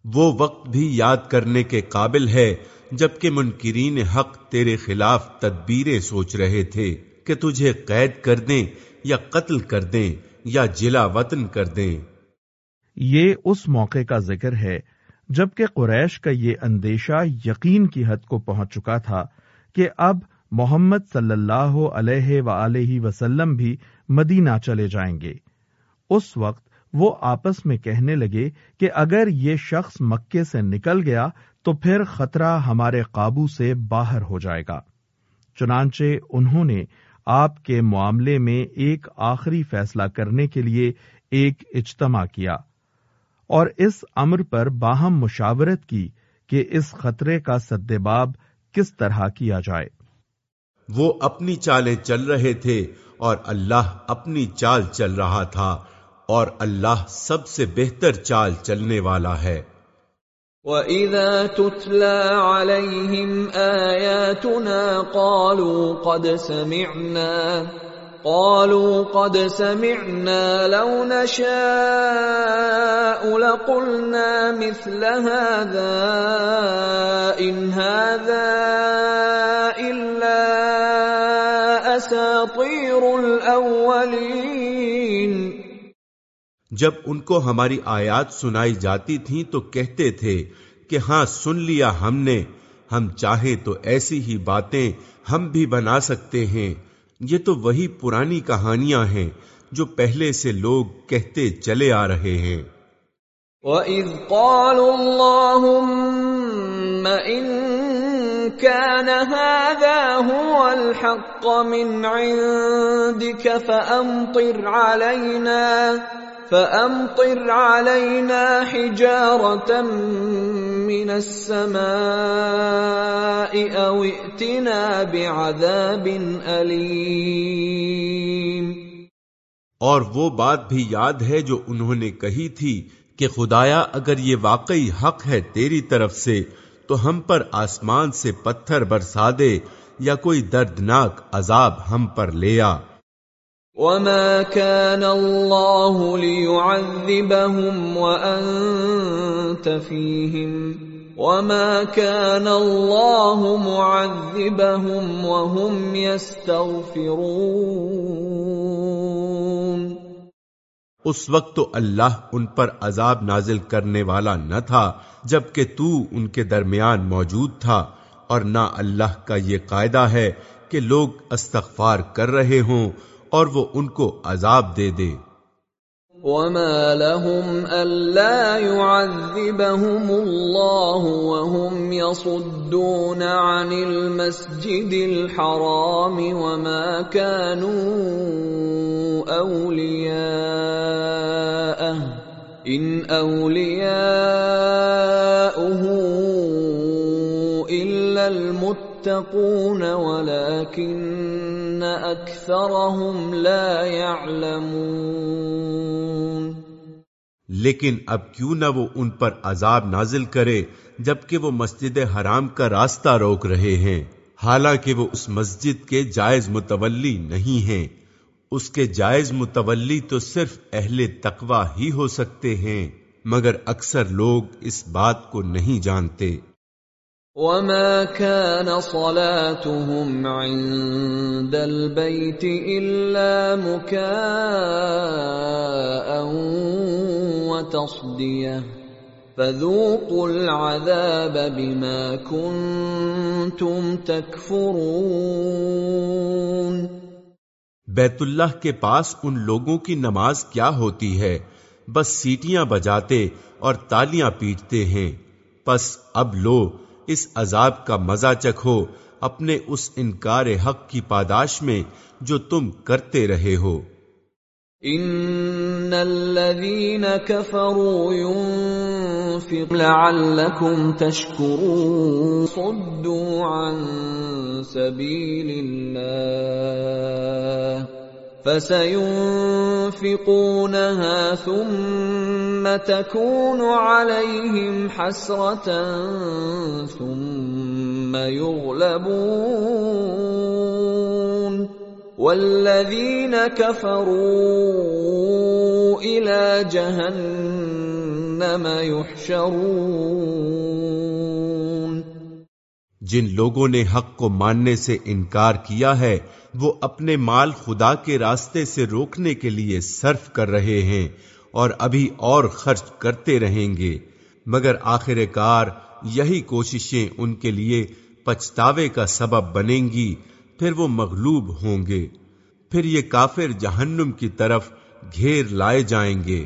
وہ وقت بھی یاد کرنے کے قابل ہے جبکہ منکرین حق تیرے خلاف تدبیریں سوچ رہے تھے کہ تجھے قید کر دیں یا قتل کر دیں یا جلا وطن کر دیں۔ یہ اس موقع کا ذکر ہے جبکہ قریش کا یہ اندیشہ یقین کی حد کو پہنچ چکا تھا کہ اب محمد صلی اللہ علیہ وآلہ وسلم بھی مدینہ چلے جائیں گے۔ اس وقت وہ آپس میں کہنے لگے کہ اگر یہ شخص مکے سے نکل گیا تو پھر خطرہ ہمارے قابو سے باہر ہو جائے گا۔ چنانچہ انہوں نے آپ کے معاملے میں ایک آخری فیصلہ کرنے کے لیے ایک اجتماع کیا اور اس امر پر باہم مشاورت کی کہ اس خطرے کا سدباب کس طرح کیا جائے۔ وہ اپنی چالیں چل رہے تھے اور اللہ اپنی چال چل رہا تھا۔ اور اللہ سب سے بہتر چال چلنے والا ہے۔ وَإِذَا تُتْلَى عَلَيْهِمْ آيَاتُنَا قَالُوا قَدْ سَمِعْنَا، قَالُوا قَدْ سَمِعْنَا لَوْ نَشَاءُ لَقُلْنَا مِثْلَ هَذَا إِنْ هَذَا إِلَّا أَسَاطِيرُ الْأَوَّلِينَ جب ان کو ہماری آیات سنائی جاتی تھیں تو کہتے تھے کہ ہاں سن لیا ہم نے۔ ہم چاہیں تو ایسی ہی باتیں ہم بھی بنا سکتے ہیں۔ یہ تو وہی پرانی کہانیاں ہیں جو پہلے سے لوگ کہتے چلے آ رہے ہیں۔ وَإِذْ قَالُوا اللَّهُمَّ إِن كَانَ هَذَا هُوَ الْحَقَّ مِنْ عِندِكَ فَأَمْطِرْ عَلَيْنَا فَأَمْطِرْ عَلَيْنَا حِجَارَةً مِّنَ السَّمَاءِ أَوْ ائْتِنَا بِعَذَابٍ أَلِيمٍ اور وہ بات بھی یاد ہے جو انہوں نے کہی تھی کہ خدایا، اگر یہ واقعی حق ہے تیری طرف سے، تو ہم پر آسمان سے پتھر برسا دے یا کوئی دردناک عذاب ہم پر لے آ۔ وَمَا كَانَ اللَّهُ لِيُعَذِّبَهُمْ وَأَنْتَ فِيهِمْ وَمَا كَانَ اللَّهُ مُعَذِّبَهُمْ وَهُمْ يَسْتَغْفِرُونَ اس وقت تو اللہ ان پر عذاب نازل کرنے والا نہ تھا، جبکہ تو ان کے درمیان موجود تھا، اور نہ اللہ کا یہ قاعدہ ہے کہ لوگ استغفار کر رہے ہوں اور وہ ان کو عذاب دے دے۔ وما لهم ألا يعذبهم الله وهم يصدون عن المسجد الحرام وما كانوا أولياءه إن أولياؤه إلا المتقون ولكن أكثرهم لا يعلمون لیکن اب کیوں نہ وہ ان پر عذاب نازل کرے جبکہ وہ مسجد حرام کا راستہ روک رہے ہیں؟ حالانکہ وہ اس مسجد کے جائز متولی نہیں ہیں۔ اس کے جائز متولی تو صرف اہل تقوی ہی ہو سکتے ہیں، مگر اکثر لوگ اس بات کو نہیں جانتے۔ وما كان صلاتهم عند البيت إلا مكاء وتصدية فذوقوا العذاب بما كنتم تكفرون بیت اللہ کے پاس ان لوگوں کی نماز کیا ہوتی ہے؟ بس سیٹیاں بجاتے اور تالیاں پیٹتے ہیں۔ پس اب لو اس عذاب کا مزہ چکھو اپنے اس انکار حق کی پاداش میں جو تم کرتے رہے ہو۔ ان الذين كفروا ينفقون لعلكم تشكرون صدوا عن سبيل الله فسينفقونها ثم تكون عليهم حسرة ثم يغلبون والذين كفروا إلى جهنم يحشرون جن لوگوں نے حق کو ماننے سے انکار کیا ہے وہ اپنے مال خدا کے راستے سے روکنے کے لیے صرف کر رہے ہیں اور ابھی اور خرچ کرتے رہیں گے۔ مگر آخر کار یہی کوششیں ان کے لیے پچھتاوے کا سبب بنیں گی، پھر وہ مغلوب ہوں گے۔ پھر یہ کافر جہنم کی طرف گھیر لائے جائیں گے۔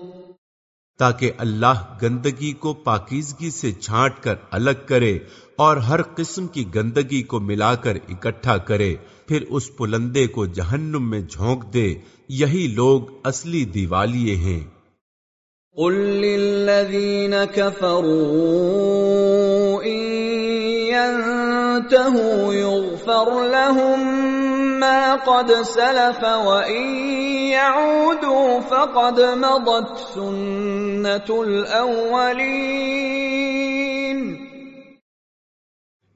تاکہ اللہ گندگی کو پاکیزگی سے چھانٹ کر الگ کرے اور ہر قسم کی گندگی کو ملا کر اکٹھا کرے، پھر اس پلندے کو جہنم میں جھونک دے۔ یہی لوگ اصلی دیوالیے ہیں۔ قل للذین كفروا ان ينتهوا يغفر لهم ما قد سلف وان يعودوا فقد مضت سنة الاولین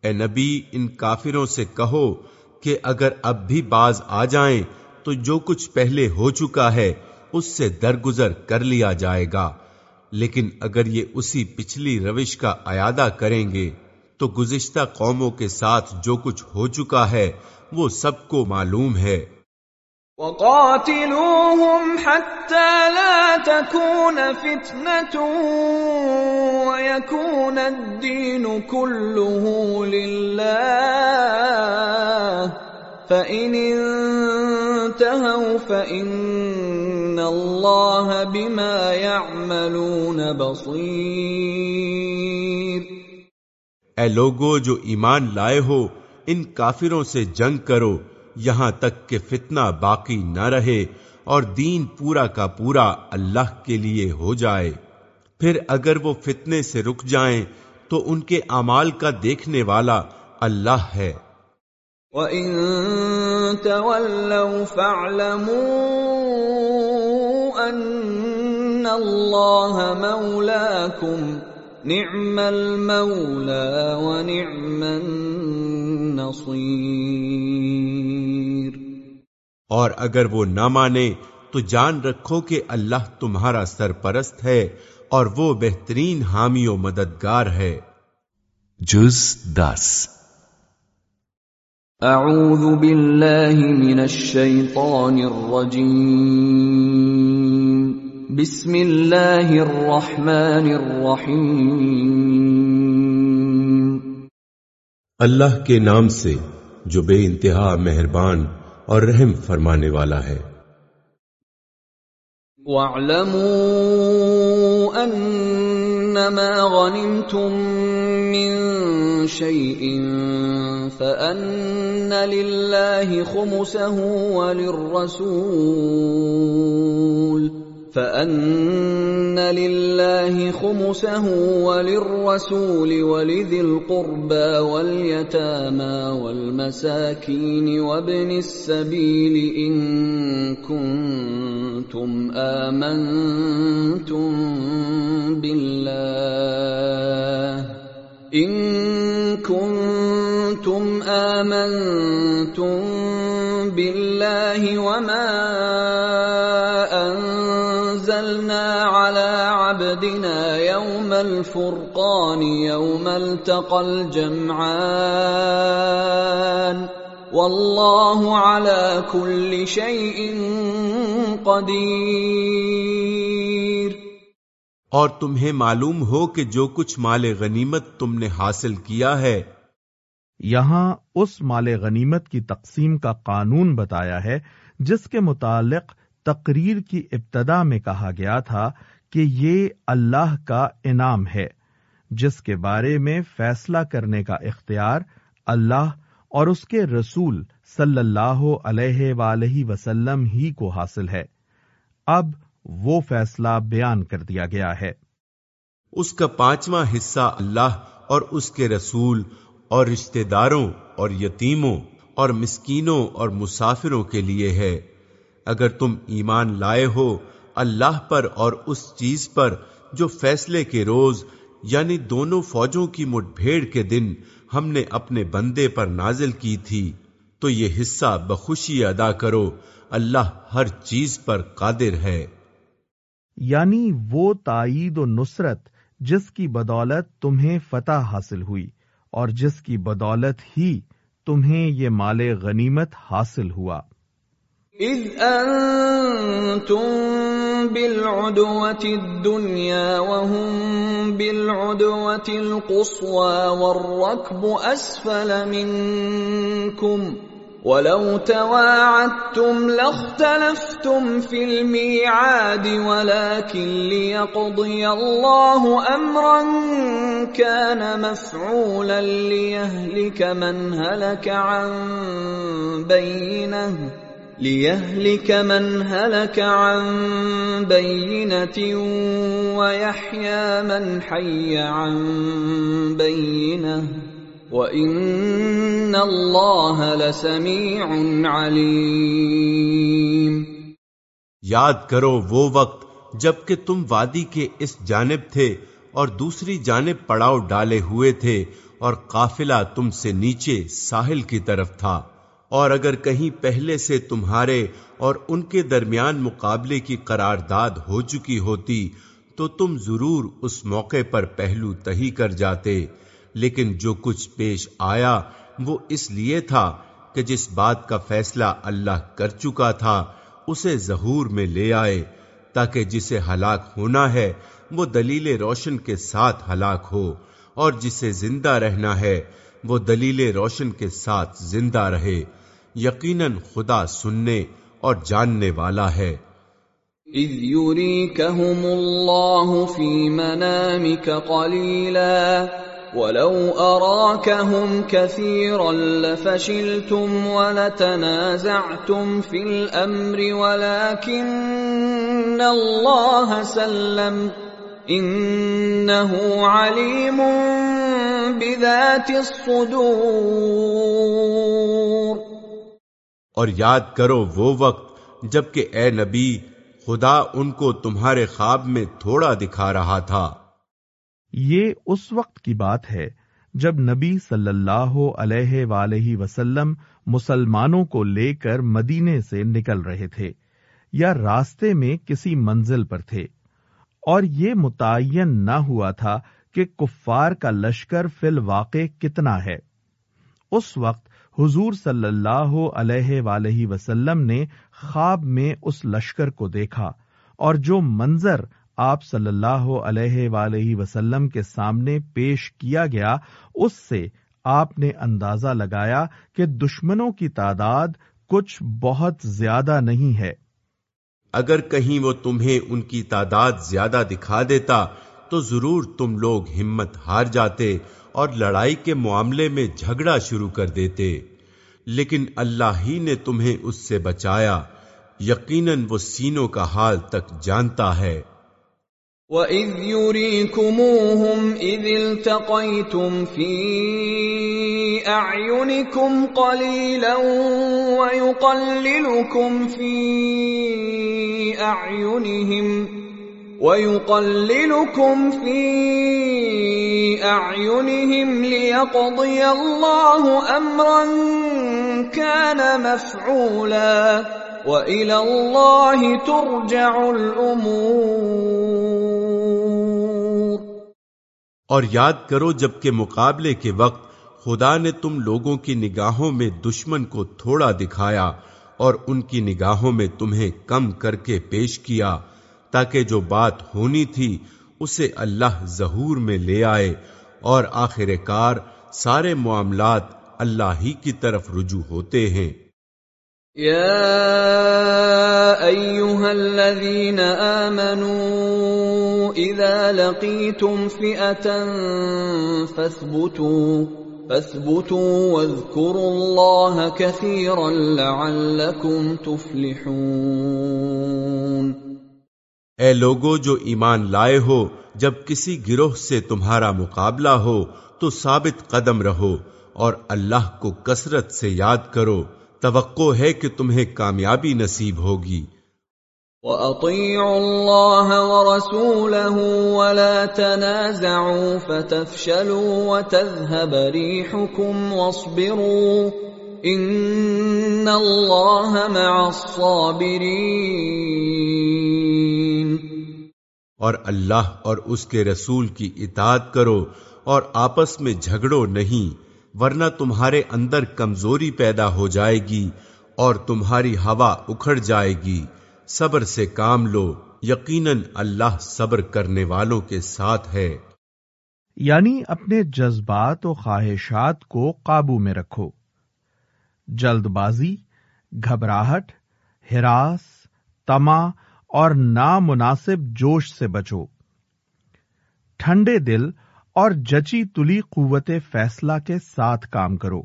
اے نبی، ان کافروں سے کہو کہ اگر اب بھی باز آ جائیں تو جو کچھ پہلے ہو چکا ہے، اس سے درگزر کر لیا جائے گا۔ لیکن اگر یہ اسی پچھلی روش کا ایادہ کریں گے، تو گزشتہ قوموں کے ساتھ جو کچھ ہو چکا ہے وہ سب کو معلوم ہے۔ وقاتلوهم حتى لا تكون فتنة ويكون الدين كله لله فإن انتهوا فإن الله بما يعملون بصير۔ اے لوگو جو ایمان لائے ہو ان کافروں سے جنگ کرو، یہاں تک کہ فتنہ باقی نہ رہے اور دین پورا کا پورا اللہ کے لیے ہو جائے۔ پھر اگر وہ فتنے سے رک جائیں، تو ان کے اعمال کا دیکھنے والا اللہ ہے۔ وَإِن تَوَلَّوْا فَاعْلَمُوا أَنَّ اللَّهَ مَوْلَاكُمْ نِعْمَ الْمَوْلَى وَنِعْمَ النَّصِيرُ۔ اور اگر وہ نہ مانے تو جان رکھو کہ اللہ تمہارا سرپرست ہے اور وہ بہترین حامی و مددگار ہے۔ جز دس۔ اعوذ باللہ من الشیطان الرجیم۔ بسم اللہ الرحمن الرحیم۔ اللہ کے نام سے جو بے انتہا مہربان اور رحم فرمانے والا ہے۔ وَاعْلَمُوا أَنَّمَا غَنِمْتُم مِّن شَيْءٍ فَأَنَّ لِلَّهِ خُمُسَهُ وَلِلرَّسُولِ۔ فَأَنَّ لِلَّهِ خُمُسَهُ وَلِلرَّسُولِ وَلِذِي الْقُرْبَى وَالْيَتَامَى وَالْمَسَاكِينِ وَابْنِ السَّبِيلِ إِن كُنتُمْ آمَنتُم بِاللَّهِ إِن كُنتُمْ آمَنتُم بِاللَّهِ وَمَا عَبْدِنَا يَوْمَ الْفُرْقَانِ، يَوْمَ الْتَقَى الْجَمْعَانِ. وَاللَّهُ عَلَى كُلِّ شَيْءٍ قَدِيرٌ. اور تمہیں معلوم ہو کہ جو کچھ مال غنیمت تم نے حاصل کیا ہے، یہاں اس مال غنیمت کی تقسیم کا قانون بتایا ہے، جس کے متعلق تقریر کی ابتدا میں کہا گیا تھا کہ یہ اللہ کا انعام ہے، جس کے بارے میں فیصلہ کرنے کا اختیار اللہ اور اس کے رسول صلی اللہ علیہ وآلہ وسلم ہی کو حاصل ہے۔ اب وہ فیصلہ بیان کر دیا گیا ہے۔ اس کا پانچواں حصہ اللہ اور اس کے رسول اور رشتہ داروں اور یتیموں اور مسکینوں اور مسافروں کے لیے ہے۔ اگر تم ایمان لائے ہو اللہ پر اور اس چیز پر جو فیصلے کے روز یعنی دونوں فوجوں کی مٹ بھیڑ کے دن، ہم نے اپنے بندے پر نازل کی تھی۔ تو یہ حصہ بخوشی ادا کرو، اللہ ہر چیز پر قادر ہے۔ یعنی وہ تائید و نصرت جس کی بدولت تمہیں فتح حاصل ہوئی، اور جس کی بدولت ہی تمہیں یہ مال غنیمت حاصل ہوا۔ اذ انتم بالعدوة الدنيا وهم بالعدوة القصوى والركب اسفل منكم ولو تواعدتم لاختلفتم في الميعاد ولكن ليقضي الله امرا كان مفعولا ليهلك من هلك عن بينه ليهلك من هلك عن بينه ويحيى من حي عن بينه وَإِنَّ اللَّهَ لَسَمِيعٌ عَلِيمٌ یاد کرو وہ وقت جبکہ تم وادی کے اس جانب تھے اور دوسری جانب پڑاؤ ڈالے ہوئے تھے اور قافلہ تم سے نیچے ساحل کی طرف تھا۔ اور اگر کہیں پہلے سے تمہارے اور ان کے درمیان مقابلے کی قرارداد ہو چکی ہوتی، تو تم ضرور اس موقع پر پہلو تہی کر جاتے۔ لیکن جو کچھ پیش آیا، وہ اس لیے تھا کہ جس بات کا فیصلہ اللہ کر چکا تھا، اسے ظہور میں لے آئے، تاکہ جسے ہلاک ہونا ہے، وہ دلیل روشن کے ساتھ ہلاک ہو۔ اور جسے زندہ رہنا ہے، وہ دلیل روشن کے ساتھ زندہ رہے۔ یقیناً خدا سننے اور جاننے والا ہے۔ اذ يريكهم الله في منامك قليلا ولو أراكهم كثيرا لفشلتم ولتنازعتم في الأمر ولكن الله سلم إنه عليم بذات الصدور۔ اور یاد کرو وہ وقت جبکہ اے نبی، خدا ان کو تمہارے خواب میں تھوڑا دکھا رہا تھا۔ یہ اس وقت کی بات ہے جب نبی صلی اللہ علیہ وآلہ وسلم مسلمانوں کو لے کر مدینے سے نکل رہے تھے یا راستے میں کسی منزل پر تھے۔ اور یہ متعین نہ ہوا تھا کہ کفار کا لشکر فی الواقع کتنا ہے۔ اس وقت حضور صلی اللہ علیہ وآلہ وسلم نے خواب میں اس لشکر کو دیکھا اور جو منظر آپ صلی اللہ علیہ وآلہ وسلم کے سامنے پیش کیا گیا، اس سے آپ نے اندازہ لگایا کہ دشمنوں کی تعداد کچھ بہت زیادہ نہیں ہے۔ اگر کہیں وہ تمہیں ان کی تعداد زیادہ دکھا دیتا، تو ضرور تم لوگ ہمت ہار جاتے اور لڑائی کے معاملے میں جھگڑا شروع کر دیتے۔ لیکن اللہ ہی نے تمہیں اس سے بچایا۔ یقیناً وہ سینوں کا حال تک جانتا ہے۔ وَإِذْ يُرِيكُمُوهُمْ إِذِ الْتَقَيْتُمْ فِي أَعْيُنِكُمْ قَلِيلًا وَيُقَلِّلُكُمْ فِي أَعْيُنِهِمْ وَيُقَلِّلُكُمْ فِي أَعْيُنِهِمْ لِيَقْضِيَ اللَّهُ أَمْرًا كَانَ مَفْعُولًا وَإِلَى اللَّهِ تُرْجَعُ الْأُمُورُ۔ اور یاد کرو جبکہ مقابلے کے وقت خدا نے تم لوگوں کی نگاہوں میں دشمن کو تھوڑا دکھایا اور ان کی نگاہوں میں تمہیں کم کر کے پیش کیا۔ تاکہ جو بات ہونی تھی اسے اللہ ظہور میں لے آئے اور آخر کار سارے معاملات اللہ ہی کی طرف رجوع ہوتے ہیں۔ الذين اذا لقيتم فاثبتوا فاثبتوا واذكروا الله كثيرا لعلكم تفلحون۔ اے لوگو جو ایمان لائے ہو، جب کسی گروہ سے تمہارا مقابلہ ہو، تو ثابت قدم رہو اور اللہ کو کثرت سے یاد کرو۔ توقع ہے کہ تمہیں کامیابی نصیب ہوگی۔ وَأَطِيعُوا اللَّهَ وَرَسُولَهُ وَلَا تَنَازَعُوا فَتَفْشَلُوا وَتَذْهَبَ رِيحُكُمْ وَاصْبِرُوا إِنَّ اللَّهَ مَعَ الصَّابِرِينَ اور اللہ اور اس کے رسول کی اطاعت کرو اور آپس میں جھگڑو نہیں ورنہ تمہارے اندر کمزوری پیدا ہو جائے گی اور تمہاری ہوا اکھڑ جائے گی۔ صبر سے کام لو یقیناً اللہ صبر کرنے والوں کے ساتھ ہے۔ یعنی اپنے جذبات و خواہشات کو قابو میں رکھو۔ جلد بازی گھبراہٹ، ہراس، تما اور نامناسب جوش سے بچو۔ ٹھنڈے دل اور جچی تلی قوت فیصلہ کے ساتھ کام کرو۔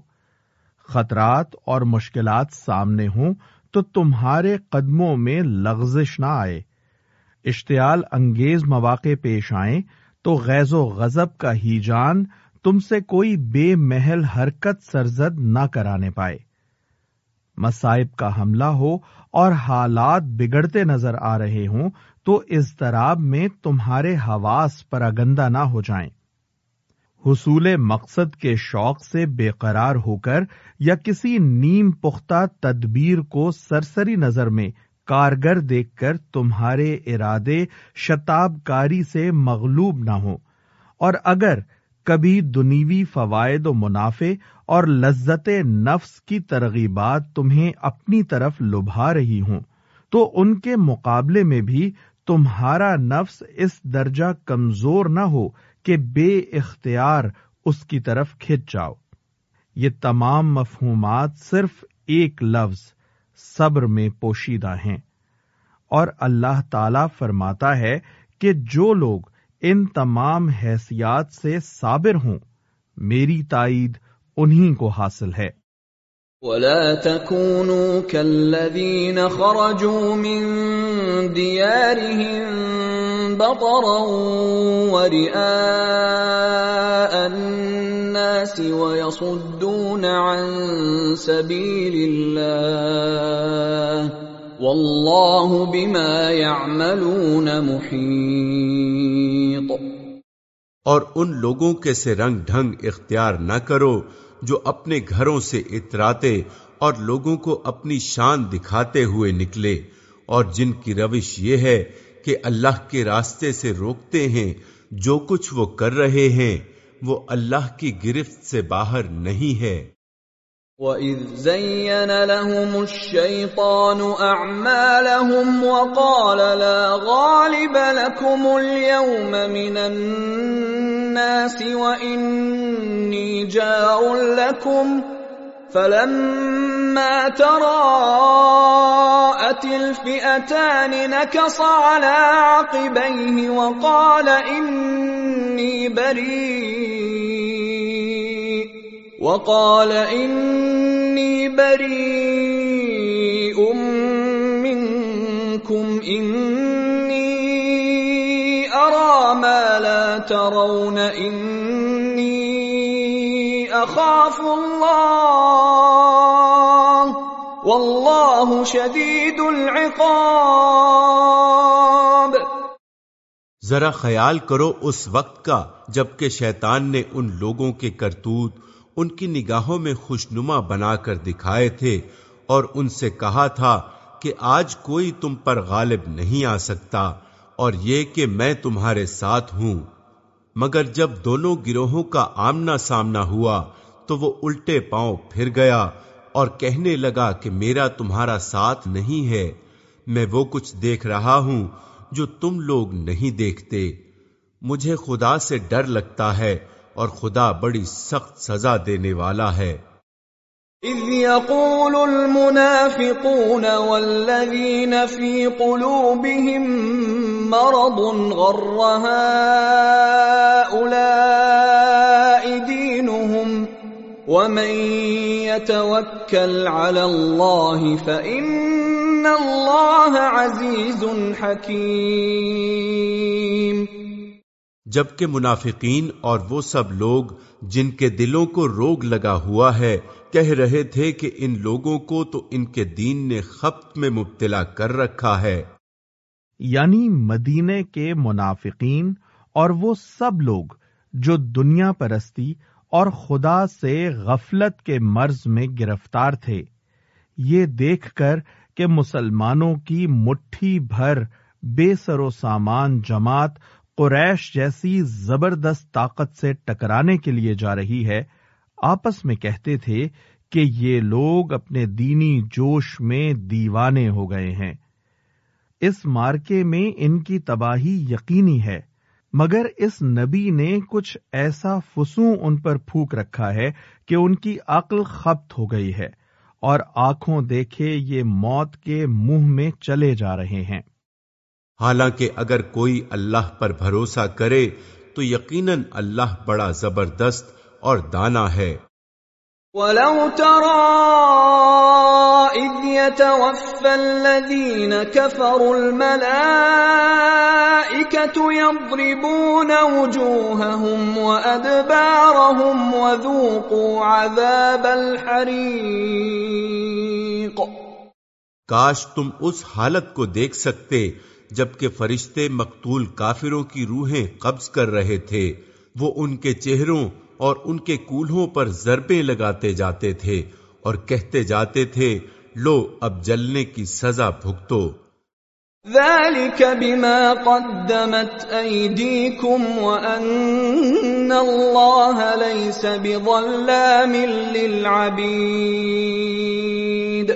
خطرات اور مشکلات سامنے ہوں تو تمہارے قدموں میں لغزش نہ آئے۔ اشتعال انگیز مواقع پیش آئیں تو غیظ و غضب کا ہی جان تم سے کوئی بے محل حرکت سرزد نہ کرانے پائے۔ مسائب کا حملہ ہو اور حالات بگڑتے نظر آ رہے ہوں، تو اضطراب میں تمہارے حواس پر اگندہ نہ ہو جائیں۔ حصول مقصد کے شوق سے بے قرار ہو کر یا کسی نیم پختہ تدبیر کو سرسری نظر میں کارگر دیکھ کر تمہارے ارادے شتاب کاری سے مغلوب نہ ہو اور اگر کبھی دنیوی فوائد و منافع اور لذت نفس کی ترغیبات تمہیں اپنی طرف لبھا رہی ہوں، تو ان کے مقابلے میں بھی تمہارا نفس اس درجہ کمزور نہ ہو کہ بے اختیار اس کی طرف کھچ جاؤ۔ یہ تمام مفہومات صرف ایک لفظ، صبر میں پوشیدہ ہیں۔ اور اللہ تعالی فرماتا ہے کہ جو لوگ ان تمام حیثیات سے صابر ہوں، میری تائید انہی کو حاصل ہے۔ ولا تكونوا كالذين خرجوا من ديارهم بطرا ورئاء الناس ويصدون عن سبيل الله والله بما يعملون محيط۔ اور ان لوگوں کے سے رنگ ڈھنگ اختیار نہ کرو جو اپنے گھروں سے اتراتے اور لوگوں کو اپنی شان دکھاتے ہوئے نکلے۔ اور جن کی روش یہ ہے کہ اللہ کے راستے سے روکتے ہیں، جو کچھ وہ کر رہے ہیں، وہ اللہ کی گرفت سے باہر نہیں ہے۔ وَإِذْ زَيَّنَ لَهُمُ الشَّيْطَانُ أَعْمَالَهُمْ وَقَالَ لَا غَالِبَ لَكُمُ الْيَوْمَ مِنَ النَّاسِ وَإِنِّي جَارٌ لَكُمْ فَلَمَّا تَرَاءَتِ الْفِئَتَانِ نَكَصَ عَلَى عَقِبَيْهِ وَقَالَ إِنِّي بَرِيءٌ وقال إني بريء منكم إني ما لا ترون إني أخاف الله والله شديد العقاب ذرا خیال کرو اس وقت کا جبکہ شیطان نے ان لوگوں کے کرتوت ان کی نگاہوں میں خوشنما بنا کر دکھائے تھے اور ان سے کہا تھا کہ آج کوئی تم پر غالب نہیں آ سکتا۔ اور یہ کہ میں تمہارے ساتھ ہوں۔ مگر جب دونوں گروہوں کا آمنا سامنا ہوا، تو وہ الٹے پاؤں پھر گیا اور کہنے لگا کہ میرا تمہارا ساتھ نہیں ہے۔ میں وہ کچھ دیکھ رہا ہوں جو تم لوگ نہیں دیکھتے۔ مجھے خدا سے ڈر لگتا ہے اور خدا بڑی سخت سزا دینے والا ہے۔ اذ يقول المنافقون والذين في قلوبهم مرض غر هؤلاء دينهم ومن يتوكل على الله فإن الله عزيز حكيم جبکہ منافقین اور وہ سب لوگ جن کے دلوں کو روگ لگا ہوا ہے، کہہ رہے تھے کہ ان لوگوں کو تو ان کے دین نے خپت میں مبتلا کر رکھا ہے۔ یعنی مدینے کے منافقین اور وہ سب لوگ جو دنیا پرستی اور خدا سے غفلت کے مرض میں گرفتار تھے۔ یہ دیکھ کر کہ مسلمانوں کی مٹھی بھر بے سر و سامان جماعت قریش جیسی زبردست طاقت سے ٹکرانے کے لیے جا رہی ہے، آپس میں کہتے تھے کہ یہ لوگ اپنے دینی جوش میں دیوانے ہو گئے ہیں۔ اس مارکے میں ان کی تباہی یقینی ہے مگر اس نبی نے کچھ ایسا فسوں ان پر پھونک رکھا ہے کہ ان کی عقل خبت ہو گئی ہے اور آنکھوں دیکھے یہ موت کے منہ میں چلے جا رہے ہیں۔ حالانکہ اگر کوئی اللہ پر بھروسہ کرے تو یقیناً اللہ بڑا زبردست اور دانا ہے۔ وَلَوْ إِذْ يَتَوَفَّى الَّذِينَ كَفَرُوا الْمَلَائِكَةُ يَضْرِبُونَ وُجُوهَهُمْ وَأَدْبَارَهُمْ وَذُوقُوا عَذَابَ الْحَرِيقِ کاش تم اس حالت کو دیکھ سکتے جبکہ فرشتے مقتول کافروں کی روحیں قبض کر رہے تھے۔ وہ ان کے چہروں اور ان کے کولہوں پر ضربے لگاتے جاتے تھے اور کہتے جاتے تھے لو اب جلنے کی سزا بھگتو۔ ذلك بما قدمت ايديكم وان الله ليس بظلام للعبيد۔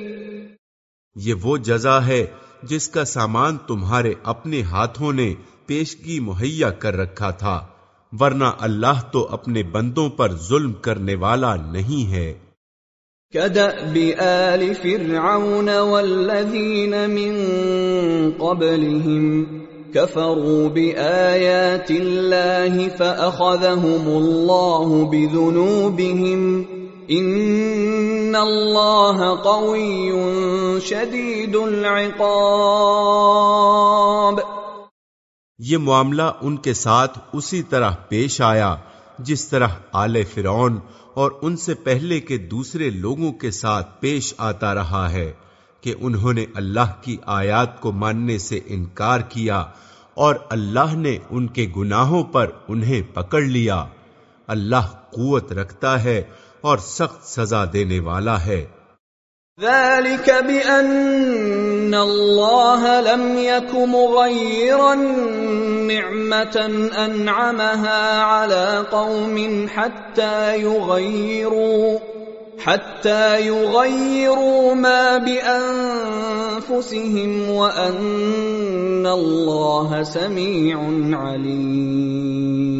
یہ وہ جزا ہے جس کا سامان تمہارے اپنے ہاتھوں نے پیشگی مہیا کر رکھا تھا ورنہ اللہ تو اپنے بندوں پر ظلم کرنے والا نہیں ہے۔ كدأب آل فرعون والذين من قبلهم كفروا بآيات الله فأخذهم الله بذنوبهم ان اللہ قوی شدید العقاب یہ معاملہ ان کے ساتھ اسی طرح پیش آیا جس طرح آل فرعون اور ان سے پہلے کے دوسرے لوگوں کے ساتھ پیش آتا رہا ہے کہ انہوں نے اللہ کی آیات کو ماننے سے انکار کیا اور اللہ نے ان کے گناہوں پر انہیں پکڑ لیا۔ اللہ قوت رکھتا ہے اور سخت سزا دینے والا ہے۔ ذلك بأن الله لم يك مغيرا نعمة أنعمها على قوم حتى يغيروا حتى يغيروا ما بأنفسهم وأن الله سميع عليم۔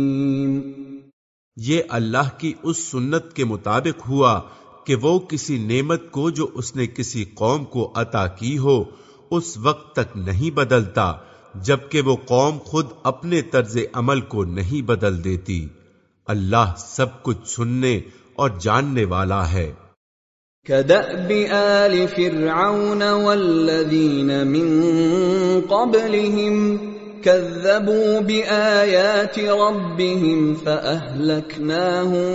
یہ اللہ کی اس سنت کے مطابق ہوا کہ وہ کسی نعمت کو جو اس نے کسی قوم کو عطا کی ہو، اس وقت تک نہیں بدلتا، جبکہ وہ قوم خود اپنے طرز عمل کو نہیں بدل دیتی۔ اللہ سب کچھ سننے اور جاننے والا ہے۔ كدأب آل فرعون والذين من قبلهم كذبوا بآيات ربهم فأهلكناهم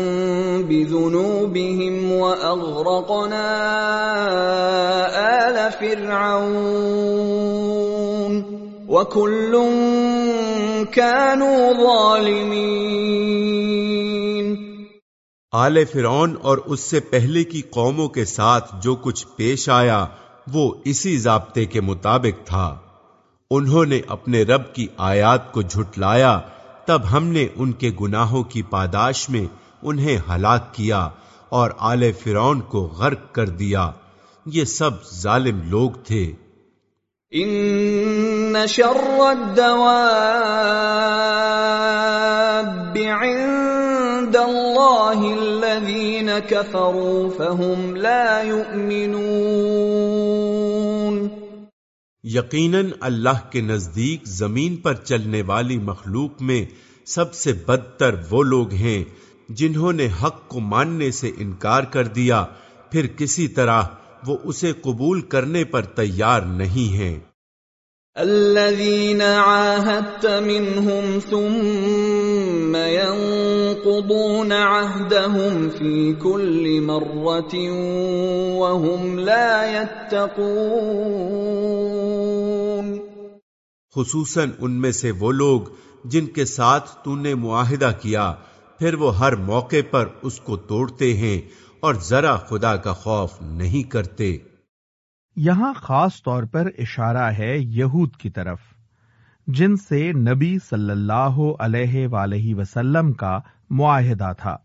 بذنوبهم وأغرقنا آل فرعون وكل كانوا ظالمين آل فرعون اور اس سے پہلے کی قوموں کے ساتھ جو کچھ پیش آیا وہ اسی ضابطے کے مطابق تھا۔ انہوں نے اپنے رب کی آیات کو جھٹلایا، تب ہم نے ان کے گناہوں کی پاداش میں انہیں ہلاک کیا اور آل فرون کو غرق کر دیا۔ یہ سب ظالم لوگ تھے۔ ان شر الدواب عند اللہ الذین کفروا فهم لا يؤمنون۔ یقیناً اللہ کے نزدیک زمین پر چلنے والی مخلوق میں سب سے بدتر وہ لوگ ہیں جنہوں نے حق کو ماننے سے انکار کر دیا، پھر کسی طرح وہ اسے قبول کرنے پر تیار نہیں ہیں۔ الذين عاهدت منهم ثم ينقضون عهدهم في كل مرة وهم لا يتقون خصوصاً ان میں سے وہ لوگ جن کے ساتھ تو نے معاہدہ کیا، پھر وہ ہر موقع پر اس کو توڑتے ہیں اور ذرا خدا کا خوف نہیں کرتے۔ یہاں خاص طور پر اشارہ ہے یہود کی طرف، جن سے نبی صلی اللہ علیہ وآلہ وسلم کا معاہدہ تھا،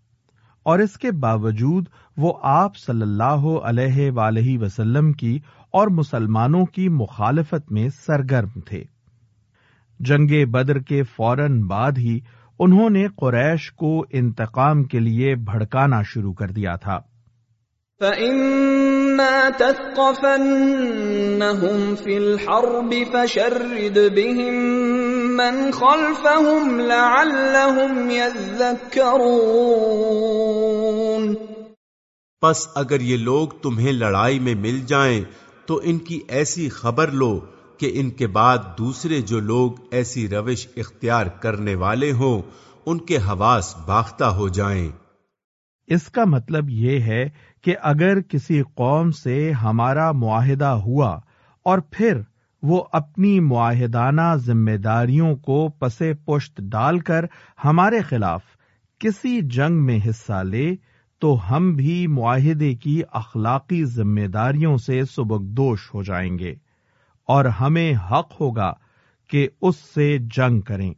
اور اس کے باوجود وہ آپ صلی اللہ علیہ وآلہ وسلم کی اور مسلمانوں کی مخالفت میں سرگرم تھے۔ جنگ بدر کے فوراً بعد ہی انہوں نے قریش کو انتقام کے لیے بھڑکانا شروع کر دیا تھا۔ فَإِمَّا تَثْقَفَنَّهُمْ فِي الْحَرْبِ فَشَرِّدْ بِهِمْ مَنْ خَلْفَهُمْ لَعَلَّهُمْ يَذَّكَّرُونَ پس اگر یہ لوگ تمہیں لڑائی میں مل جائیں تو ان کی ایسی خبر لو کہ ان کے بعد دوسرے جو لوگ ایسی روش اختیار کرنے والے ہوں ان کے حواس باختہ ہو جائیں۔ اس کا مطلب یہ ہے کہ اگر کسی قوم سے ہمارا معاہدہ ہوا اور پھر وہ اپنی معاہدانہ ذمہ داریوں کو پسے پشت ڈال کر ہمارے خلاف کسی جنگ میں حصہ لے، تو ہم بھی معاہدے کی اخلاقی ذمہ داریوں سے سبکدوش ہو جائیں گے اور ہمیں حق ہوگا کہ اس سے جنگ کریں۔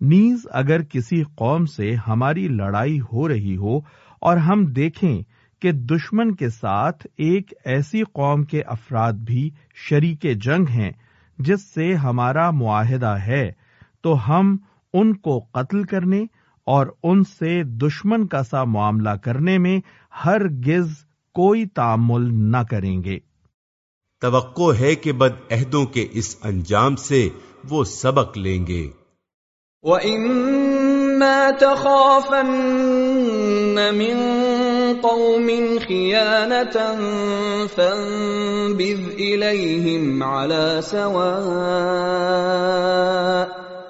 نیز اگر کسی قوم سے ہماری لڑائی ہو رہی ہو اور ہم دیکھیں کہ دشمن کے ساتھ ایک ایسی قوم کے افراد بھی شریک جنگ ہیں جس سے ہمارا معاہدہ ہے۔ تو ہم ان کو قتل کرنے اور ان سے دشمن کا سا معاملہ کرنے میں ہر گز کوئی تعمل نہ کریں گے۔ توقع ہے کہ بد عہدوں کے اس انجام سے وہ سبق لیں گے۔ وَإِمَّا تَخَافَنَّ مِن قَوْمٍ خِيَانَةً فَانبِذْ إِلَيْهِمْ عَلَى سَوَاءٍ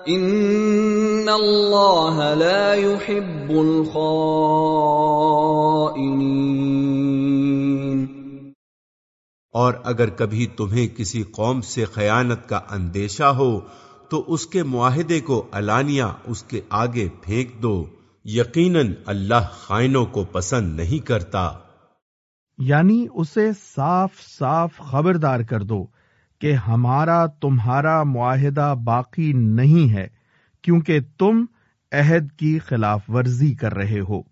إِنَّ اللَّهَ لَا يُحِبُّ الْخَائِنِينَ اور اگر کبھی تمہیں کسی قوم سے خیانت کا اندیشہ ہو، تو اس کے معاہدے کو الانیہ اس کے آگے پھینک دو۔ یقیناً اللہ خائنوں کو پسند نہیں کرتا۔ یعنی اسے صاف صاف خبردار کر دو کہ ہمارا تمہارا معاہدہ باقی نہیں ہے، کیونکہ تم عہد کی خلاف ورزی کر رہے ہو۔